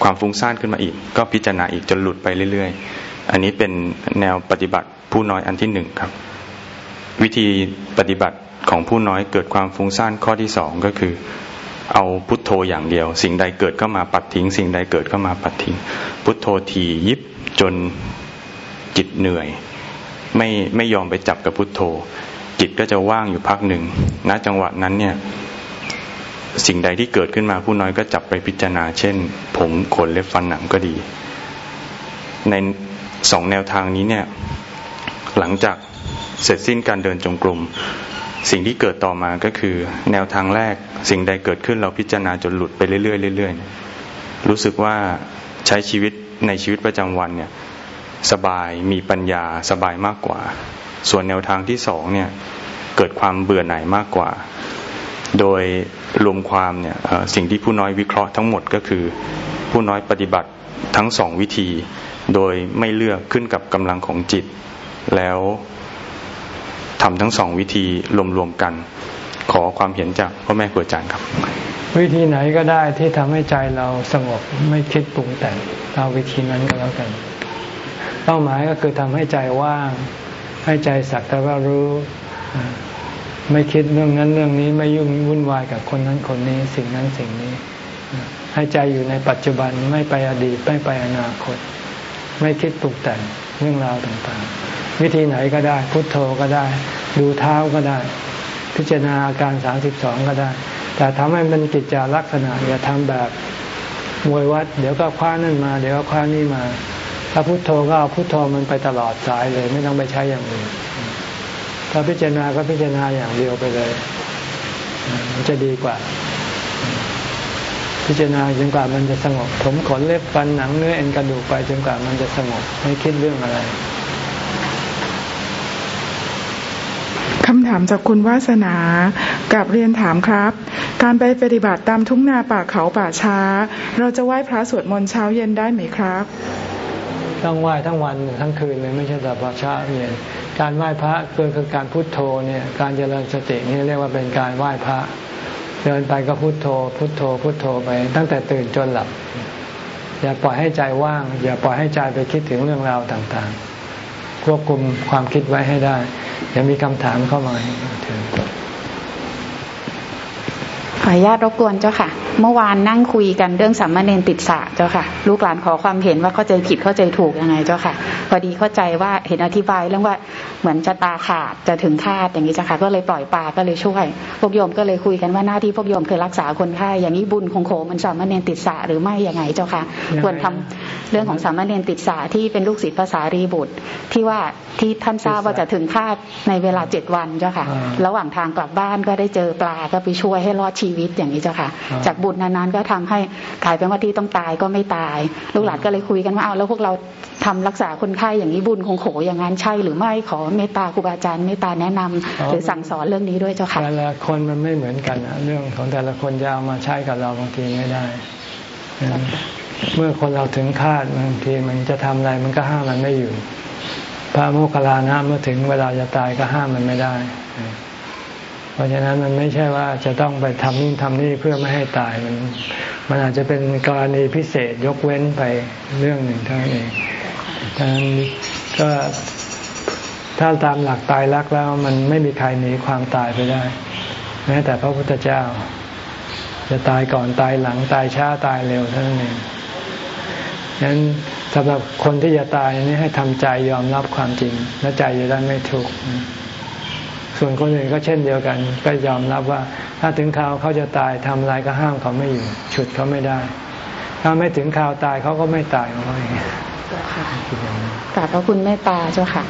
Speaker 4: ความฟุ้งซ่านขึ้นมาอีก ก็พิจารณาอีกจนหลุดไปเรื่อยๆ อันนี้เป็นแนวปฏิบัติผู้น้อยอันที่หนึ่งครับ วิธีปฏิบัติของผู้น้อยเกิดความฟุ้งซ่านข้อที่สองก็คือ เอาพุทโธอย่างเดียว สิ่งใดเกิดก็มาปัดทิ้ง สิ่งใดเกิดก็มาปัดทิ้ง พุทโธทียิบจนจิตเหนื่อย ไม่ไม่ยอมไปจับกับพุทโธ จิตก็จะว่างอยู่พักหนึ่งณจังหวะนั้นเนี่ยสิ่งใดที่เกิดขึ้นมาผู้น้อยก็จับไปพิจารณา เช่น ผมขนเล็บฟันหนังก็ดี ในสองแนวทางนี้เนี่ยหลังจากเสร็จสิ้นการเดินจงกรม สิ่งที่เกิดต่อมาก็คือ แนวทางแรกสิ่งใดเกิดขึ้นเราพิจารณาจนหลุดไปเรื่อยๆเรื่อยๆรู้สึกว่าใช้ชีวิตในชีวิตประจำวันเนี่ยสบายมีปัญญาสบายมากกว่า ส่วนแนวทางที่สองเนี่ยเกิดความเบื่อหน่ายมากกว่า โดยรวมความเนี่ยสิ่งที่ผู้น้อยวิเคราะห์ทั้งหมดก็คือ ผู้น้อยปฏิบัติทั้งสองวิธี โดยไม่เลือกขึ้นกับกำลังของจิต แล้ว ทำทั้งสองวิธีรวมๆกัน ขอความเห็นจากพ่อแม่ครูอาจารย์ครับ
Speaker 1: วิธีไหนก็ได้ที่ทำให้ใจเราสงบไม่คิดปรุงแต่งเอาวิธีนั้นก็แล้วกัน เป้าหมายก็คือทำให้ใจว่าง ให้ใจสักแต่ว่ารู้ไม่คิดเรื่องนั้นเรื่องนี้ไม่ยุ่งวุ่นวายกับคนนั้นคนนี้ สิ่งนั้นสิ่งนี้ ให้ใจอยู่ในปัจจุบันไม่ไปอดีตไม่ไปอนาคต ไม่คิดปรุงแต่งเรื่องราวต่างๆ วิธีไหนก็ได้ พุทโธก็ได้ ดูเท้าก็ได้ พิจารณาอาการสามสิบสองก็ได้ แต่ทำให้มันกิจจาลักษณะอย่าทำแบบมวยวัด เดี๋ยวก็คว้านั่นมา เดี๋ยวก็คว้านี่มา ถ้าพุทโธก็เอาพุทโธมันไปตลอดสายเลย ไม่ต้องไปใช้อย่างอื่นถ้าพิจารณาก็พิจารณาอย่างเดียวไปเลย มันจะดีกว่า พิจารณาจนกว่ามันจะสงบ ผมขนเล็บฟันหนังเนื้อเอ็นกระดูกไปจนกว่ามันจะสงบ ไม่คิดเรื่องอะไร
Speaker 2: คำถามจากคุณวาสนากับเรียนถามครับ การไปปฏิบัติตามทุ่งนาป่าเขาป่าช้า เราจะไหว้พระสวดมนต์เช้าเย็นได้ไหมครับ
Speaker 1: ต้องไหว้ทั้งวันทั้งคืนเลยไม่ใช่แต่พอเช้าเย็นการไหว้พระคือคือการพุทโธเนี่ยการเจริญสตินี่เรียกว่าเป็นการไหว้พระ เดินไปก็พุทโธ พุทโธ พุทโธไป ตั้งแต่ตื่นจนหลับ อย่าปล่อยให้ใจว่าง อย่าปล่อยให้ใจไปคิดถึงเรื่องราวต่างๆ ควบคุมความคิดไว้ให้ได้ยังมีคำถามเข้ามาถึง
Speaker 5: ขออนุญาตรบกวนเจ้าค่ะ เมื่อวานนั่งคุยกันเรื่องสัมมาเนนติดสะเจ้าค่ะ ลูกหลานขอความเห็นว่าเข้าใจผิดเข้าใจถูกยังไงเจ้าค่ะ พอดีเข้าใจว่าเห็นอธิบายเรื่องว่าเหมือนจะตาขาดจะถึงคาดอย่างนี้เจ้าค่ะ ก็เลยปล่อยปลาก็เลยช่วย พวกโยมก็เลยคุยกันว่าหน้าที่พวกโยมคือรักษาคนไข้อย่างนี้บุญคงโขมันสัมมาเนนติดสะหรือไม่ยังไงเจ้าค่ะ ควรทำเรื่องของสัมมาเนนติดสะที่เป็นลูกศิษย์ภาษารีบุตร ที่ว่าที่ท่านทราบว่าจะถึงคาดในเวลาเจ็ดวันเจ้าค่ะ ระหว่างทางกลับบ้านก็ได้เจอปลาก็ไปช่วยให้รอดชีวิตอย่างนี้เจ้าค่ะ จากบุญนั้นๆก็ทำให้กลายเป็นว่าที่ต้องตายก็ไม่ตาย ลูกหลานก็เลยคุยกันว่าเอาแล้วพวกเราทำรักษาคนไข้อย่างนี้บุญคงโขอย่างนั้นใช่หรือไม่ขอเมตตาครูบาอาจารย์เมตตาแนะนำหรือสั่งสอนเรื่องนี้ด้วยเจ้าค่ะ
Speaker 1: แต่ละคนมันไม่เหมือนกันเรื่องของแต่ละคนจะเอามาใช้กับเราบางทีไม่ได้เมื่อคนเราถึงคาดบางทีมันจะทำอะไรมันก็ห้ามมันไม่อยู่ พระโมคคัลลานะเมื่อถึงเวลาจะตายก็ห้ามมันไม่ได้ เพราะฉะนั้นมันไม่ใช่ว่าจะต้องไปทำนู่นทำนี่เพื่อไม่ให้ตายมัน มันอาจจะเป็นกรณีพิเศษยกเว้นไปเรื่องหนึ่งเท่านั้นเองดังนั้นก็ถ้าตามหลักตายรักแล้ว มันไม่มีใครหนีความตายไปได้แม้แต่พระพุทธเจ้า จะตายก่อนตายหลังตายช้าตายเร็วเท่านั้นเองฉะนั้นสำหรับคนที่จะตายนี่ให้ทำใจยอมรับความจริง และใจจะได้ไม่ทุกข์ ส่วนคนอื่นก็เช่นเดียวกันก็ยอมรับว่า ถ้าถึงคราวเขาจะตายทำอะไรก็ห้ามเขาไม่อยู่ ฉุดเขาไม่ได้ ถ้าไม่ถึงคราวตายเขาก็ไม่ตายของเขาเอง
Speaker 5: กราบพระคุณเมตตาเจ้าค่ะ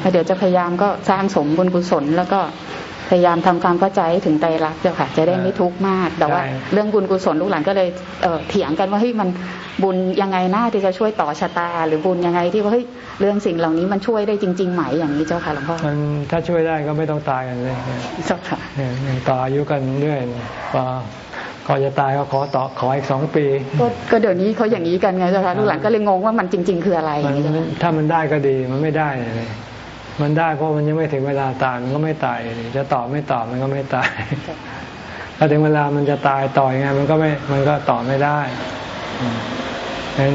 Speaker 5: แล้วเดี๋ยวจะพยายามก็สร้างสมบุญกุศลแล้วก็ พยายามทำความเข้าใจถึงใจรักเจ้าค่ะ จะได้ไม่ทุกข์มาก แต่ว่าเรื่องบุญกุศลลูกหลานก็เลยเเถียงกันว่าเฮ้ยมันบุญยังไงหน้าที่จะช่วยต่อชะตา หรือบุญยังไงที่ว่าเฮ้ยเรื่องสิ่งเหล่านี้มันช่วยได้จริงๆไหมอย่างนี้เจ้าค่ะหลวงพ่อ
Speaker 1: มันถ้าช่วยได้ก็ไม่ต้องตายกันเลยเจ้าค่ะต่ออายุกันเรื่อยพอก่อนจะตายก็ขอต่อขออีกสองปี
Speaker 5: ก็เดี๋ยวนี้เขาอย่างนี้กันไงเจ้าค่ะลูกหลานก็เลยงงว่ามันจริง ๆ คืออะไร
Speaker 1: ถ้ามันได้ก็ดีมันไม่ได้เลย มันได้เพราะมันยังไม่ถึงเวลาตายมันก็ไม่ตาย จะตอบไม่ตอบมันก็ไม่ตายถ้าถึงเวลามันจะตายต่อยังไงมันก็ไม่มันก็ตอบไม่ได้เป็น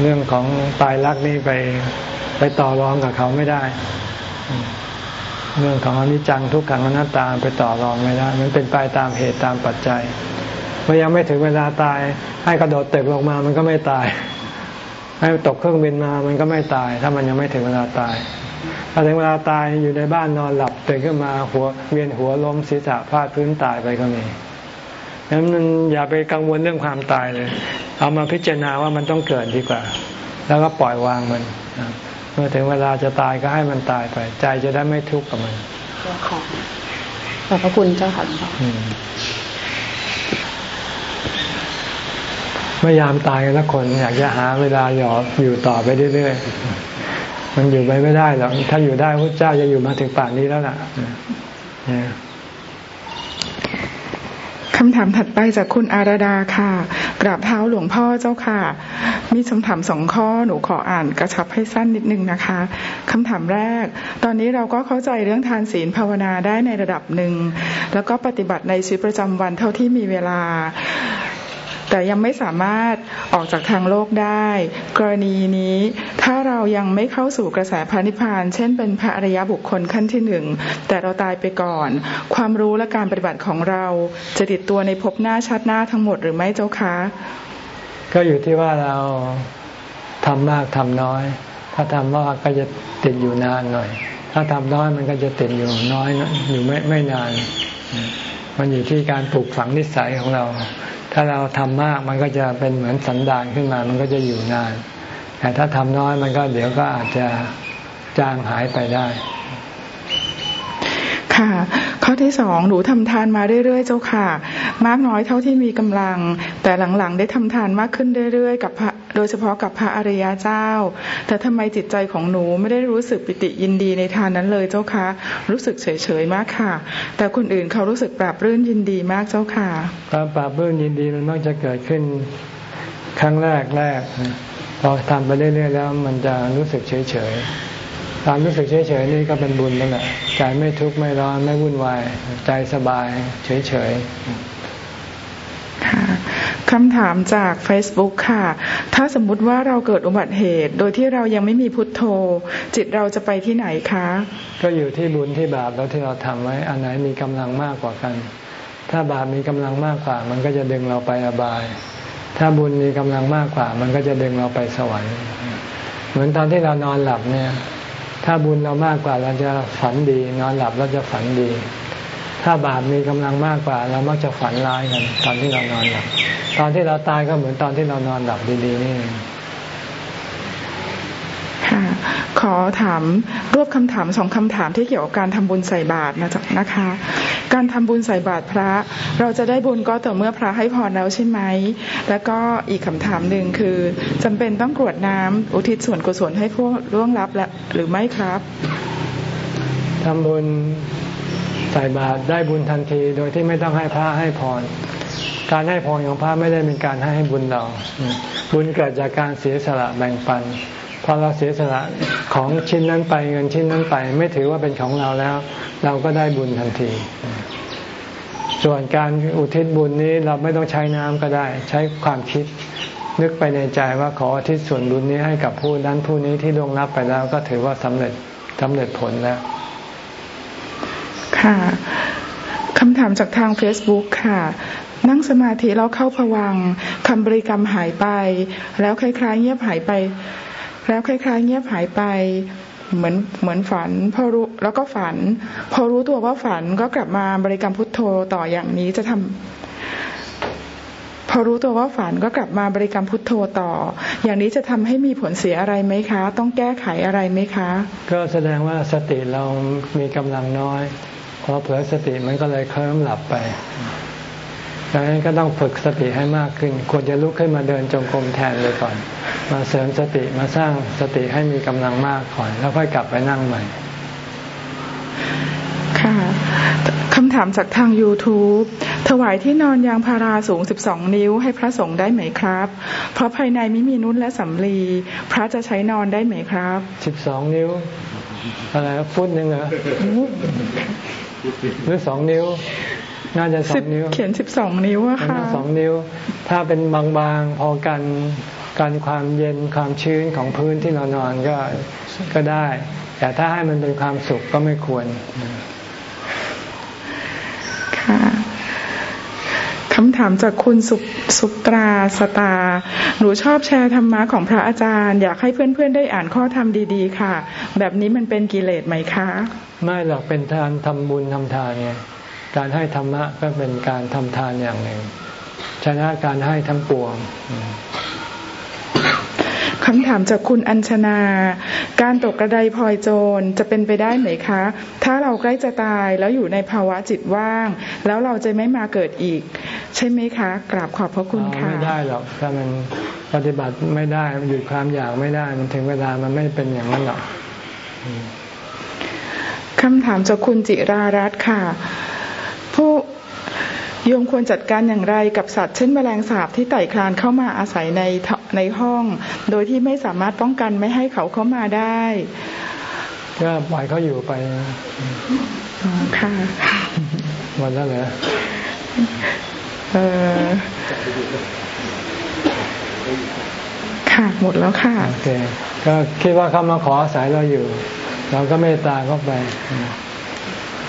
Speaker 1: เรื่องของตายรักนี่ไปไปต่อรองกับเขาไม่ได้ เรื่องของอนิจจังทุกขังอนัตตาไปต่อรองไม่ได้ มันเป็นไปตามเหตุตามปัจจัยเมื่อยังไม่ถึงเวลาตาย ให้กระโดดตึกลงมามันก็ไม่ตาย ให้ตกเครื่องบินมามันก็ไม่ตาย ถ้ามันยังไม่ถึงเวลาตาย ถ้าถึงเวลาตายอยู่ในบ้านนอนหลับตื่นขึ้นมาหัวเวียนหัวล้มศีรษะพลาดพื้นตายไปก็มีดังนั้นอย่าไปกังวลเรื่องความตายเลย เอามาพิจารณาว่ามันต้องเกิดดีกว่า แล้วก็ปล่อยวางมัน เมื่อถึงเวลาจะตายก็ให้มันตายไป ใจจะได้ไม่ทุกข์กับมัน
Speaker 5: ขอบพระคุณเจ้าค่ะ
Speaker 1: ไม่ยามตายกันละคน อยากจะหาเวลาหยออยู่ต่อไปเรื่อย มันอยู่ไปไม่ได้หรอกถ้าอยู่ได้พระเจ้าจะอยู่มาถึงป่านนี้แล้วล่ะ
Speaker 2: คำถามถัดไปจากคุณอาราดาค่ะ กราบเท้าหลวงพ่อเจ้าค่ะ มีคำถามสองข้อหนูขออ่านกระชับให้สั้นนิดนึงนะคะคำถามแรก ตอนนี้เราก็เข้าใจเรื่องทานศีลภาวนาได้ในระดับหนึ่ง แล้วก็ปฏิบัติในชีวิตประจำวันเท่าที่มีเวลา แต่ยังไม่สามารถออกจากทางโลกได้ กรณีนี้ถ้าเรายังไม่เข้าสู่กระแสพระนิพพาน เช่นเป็นพระอริยบุคคลขั้นที่หนึ่งแต่เราตายไปก่อน ความรู้และการปฏิบัติของเรา จะติดตัวในภพหน้าชัดหน้าทั้งหมดหรือไม่เจ้าคะ
Speaker 1: ก็อยู่ที่ว่าเราทำมากทำน้อย ถ้าทำมากก็จะติดอยู่นานหน่อย ถ้าทำน้อยมันก็จะติดอยู่น้อยอยู่ไม่ไม่นาน มันอยู่ที่การปลูกฝังนิสัยของเรา ถ้าเราทำมากมันก็จะเป็นเหมือนสันดานขึ้นมา มันก็จะอยู่นาน แต่ถ้าทำน้อยมันก็เดี๋ยวก็อาจจะจางหายไปได้
Speaker 2: ค่ะ ข้อที่สองหนูทำทานมาเรื่อยๆ เจ้าค่ะ มากน้อยเท่าที่มีกำลัง แต่หลังๆ ได้ทำทานมากขึ้นเรื่อยๆ กับพระโดยเฉพาะกับพระอริยเจ้า แต่ทำไมจิตใจของหนูไม่ได้รู้สึกปิติยินดีในทานนั้นเลยเจ้าค่ะ รู้สึกเฉยๆมากค่ะ แต่คนอื่นเขารู้สึกปราบรื่นยินดีมากเจ้าค่ะ
Speaker 1: ความปราบรื่นยินดีมันมักจะเกิดขึ้นครั้งแรกแรกพอทำไปเรื่อยๆแล้ว มันจะรู้สึกเฉยๆ ความรู้สึกเฉยๆนี่ก็เป็นบุญนั่นแหละใจไม่ทุกข์ไม่ร้อนไม่วุ่นวาย ใจสบายเฉยๆ
Speaker 2: ค่ะคคำถามจาก Facebook ค่ะ ถ้าสมมุติว่าเราเกิดอุบัติเหตุ โดยที่เรายังไม่มีพุทโธ จิตเราจะไปที่ไหนคะ
Speaker 1: ก็อยู่ที่บุญที่บาปแล้วที่เราทำไว้ อันไหนมีกำลังมากกว่ากัน ถ้าบาปมีกำลังมากกว่า มันก็จะดึงเราไปอบาย ถ้าบุญมีกำลังมากกว่า มันก็จะดึงเราไปสวรรค์ เหมือนตอนที่เรานอนหลับเนี่ย ถ้าบุญเรามากกว่าเราจะฝันดีนอนหลับเราจะฝันดี ถ้าบาปมีกำลังมากกว่า เรามักจะฝันร้ายกันตอนที่เรานอนหลับตอนที่เราตายก็เหมือนตอนที่เรานอนหลับดีๆนี่เอง
Speaker 2: ค่ะ ขอถามรวบคำถามสองคำถามที่เกี่ยวกับการทำบุญใส่บาตรนะจ๊ะนะคะ การทำบุญใส่บาตรพระ เราจะได้บุญก็ต่อเมื่อพระให้พรแล้วใช่ไหม แล้วก็อีกคำถามหนึ่งคือจำเป็นต้องกรวดน้ำอุทิศส่วนกุศลให้พวกล่วงลับและหรือไม่ครับ
Speaker 1: ทำบุญใส่บาตรได้บุญทันที โดยที่ไม่ต้องให้พระให้พร การให้พรของพระไม่ได้เป็นการให้บุญเรา บุญเกิดจากการเสียสละแบ่งปัน พอเราเสียสละของชิ้นนั้นไปเงินชิ้นนั้นไป ไม่ถือว่าเป็นของเราแล้ว เราก็ได้บุญทันที ส่วนการอุทิศบุญนี้เราไม่ต้องใช้น้ำก็ได้ ใช้ความคิดนึกไปในใจว่าขออุทิศส่วนบุญนี้ให้กับผู้นั้นผู้นี้ที่ล่วงลับไปแล้วก็ถือว่าสำเร็จสำเร็จผลแล้ว
Speaker 2: ค่ะคำถามจากทาง Facebook ค่ะ นั่งสมาธิแล้วเข้าผวังค์คำบริกรรมหายไป แล้วคล้ายๆ เงียบหายไป แล้วคล้ายๆ เงียบหายไปเหมือนเหมือนฝันพอรู้แล้วก็ฝัน พอรู้ตัวว่าฝันก็กลับมาบริกรรมพุทโธต่ออย่างนี้จะทำพอรู้ตัวว่าฝันก็กลับมาบริกรรมพุทโธต่อ อย่างนี้จะทำให้มีผลเสียอะไรไหมคะ ต้องแก้ไขอะไรไหมคะ
Speaker 1: ก็แสดงว่าสติเรามีกำลังน้อย พอเผลอสติมันก็เลยเคลิ้มหลับไป ดังนั้นก็ต้องฝึกสติให้มากขึ้น ควรจะลุกขึ้นมาเดินจงกรมแทนเลยก่อน มาเสริมสติมาสร้างสติให้มีกำลังมากก่อน แล้วค่อยกลับไปนั่งใหม่
Speaker 2: ค่ะคำถามจากทาง YouTube ถวายที่นอนยางพาราสูง 12 นิ้วให้พระสงฆ์ได้ไหมครับ เพราะภายในไม่มีนุ่นและสำลี พระจะใช้นอนได้ไหมครับ
Speaker 1: สิบสองนิ้ว อะไรวะฟุตหนึ่งเหรอหรือสองนิ้ว น่าจะสอ
Speaker 2: สิบ
Speaker 1: งนิ้ว
Speaker 2: เขียน12นิ้วอะ
Speaker 1: ประ
Speaker 2: ค่ะ
Speaker 1: มาณสองนิ้ว ถ้าเป็นบางๆพอกันกันความเย็นความชื้นของพื้นที่เรานอนก็ก็ได้ แต่ถ้าให้มันเป็นความสุขก็ไม่ควร
Speaker 2: ค่ะคำถามจากคุณสุสุตราสตา หนูชอบแชร์ธรรมะของพระอาจารย์ อยากให้เพื่อนๆได้อ่านข้อธรรมดีๆ ค่ะ แบบนี้มันเป็นกิเลสไหมคะ
Speaker 1: ไม่หรอกเป็นการทำบุญทำทานไง การให้ธรรมะก็เป็นการทำทานอย่างหนึ่ง ชนะการให้ทั้งปวง
Speaker 2: คำถามจากคุณอัญชนา การตกกระไดพลอยโจรจะเป็นไปได้ไหมคะ ถ้าเราใกล้จะตายแล้วอยู่ในภาวะจิตว่าง แล้วเราจะไม่มาเกิดอีก ใช่ไหมคะ กราบขอบพระคุณค่ะ
Speaker 1: ไม่ได้หรอกถ้ามันปฏิบัติไม่ได้หยุดความอยากไม่ได้ มันถึงเวลามันไม่เป็นอย่างนั้นหรอก
Speaker 2: คำถามจากคุณจิรารัตน์ค่ะ ผู้โยมควรจัดการอย่างไรกับสัตว์เช่นแมลงสาบที่ไต่คลานเข้ามาอาศัยในทในห้อง โดยที่ไม่สามารถป้องกันไม่ให้เขาเข้ามาได้
Speaker 1: ก็ปล่อยเขาอยู่ไป
Speaker 2: อ๋อค่ะ
Speaker 1: หมดแล้วเหรอ
Speaker 2: เออค่ะหมดแล้วค่ะ
Speaker 1: โอเคก็คิดว่าเขามาขออาศัยเราอยู่ เราก็เมตตาเข้าไป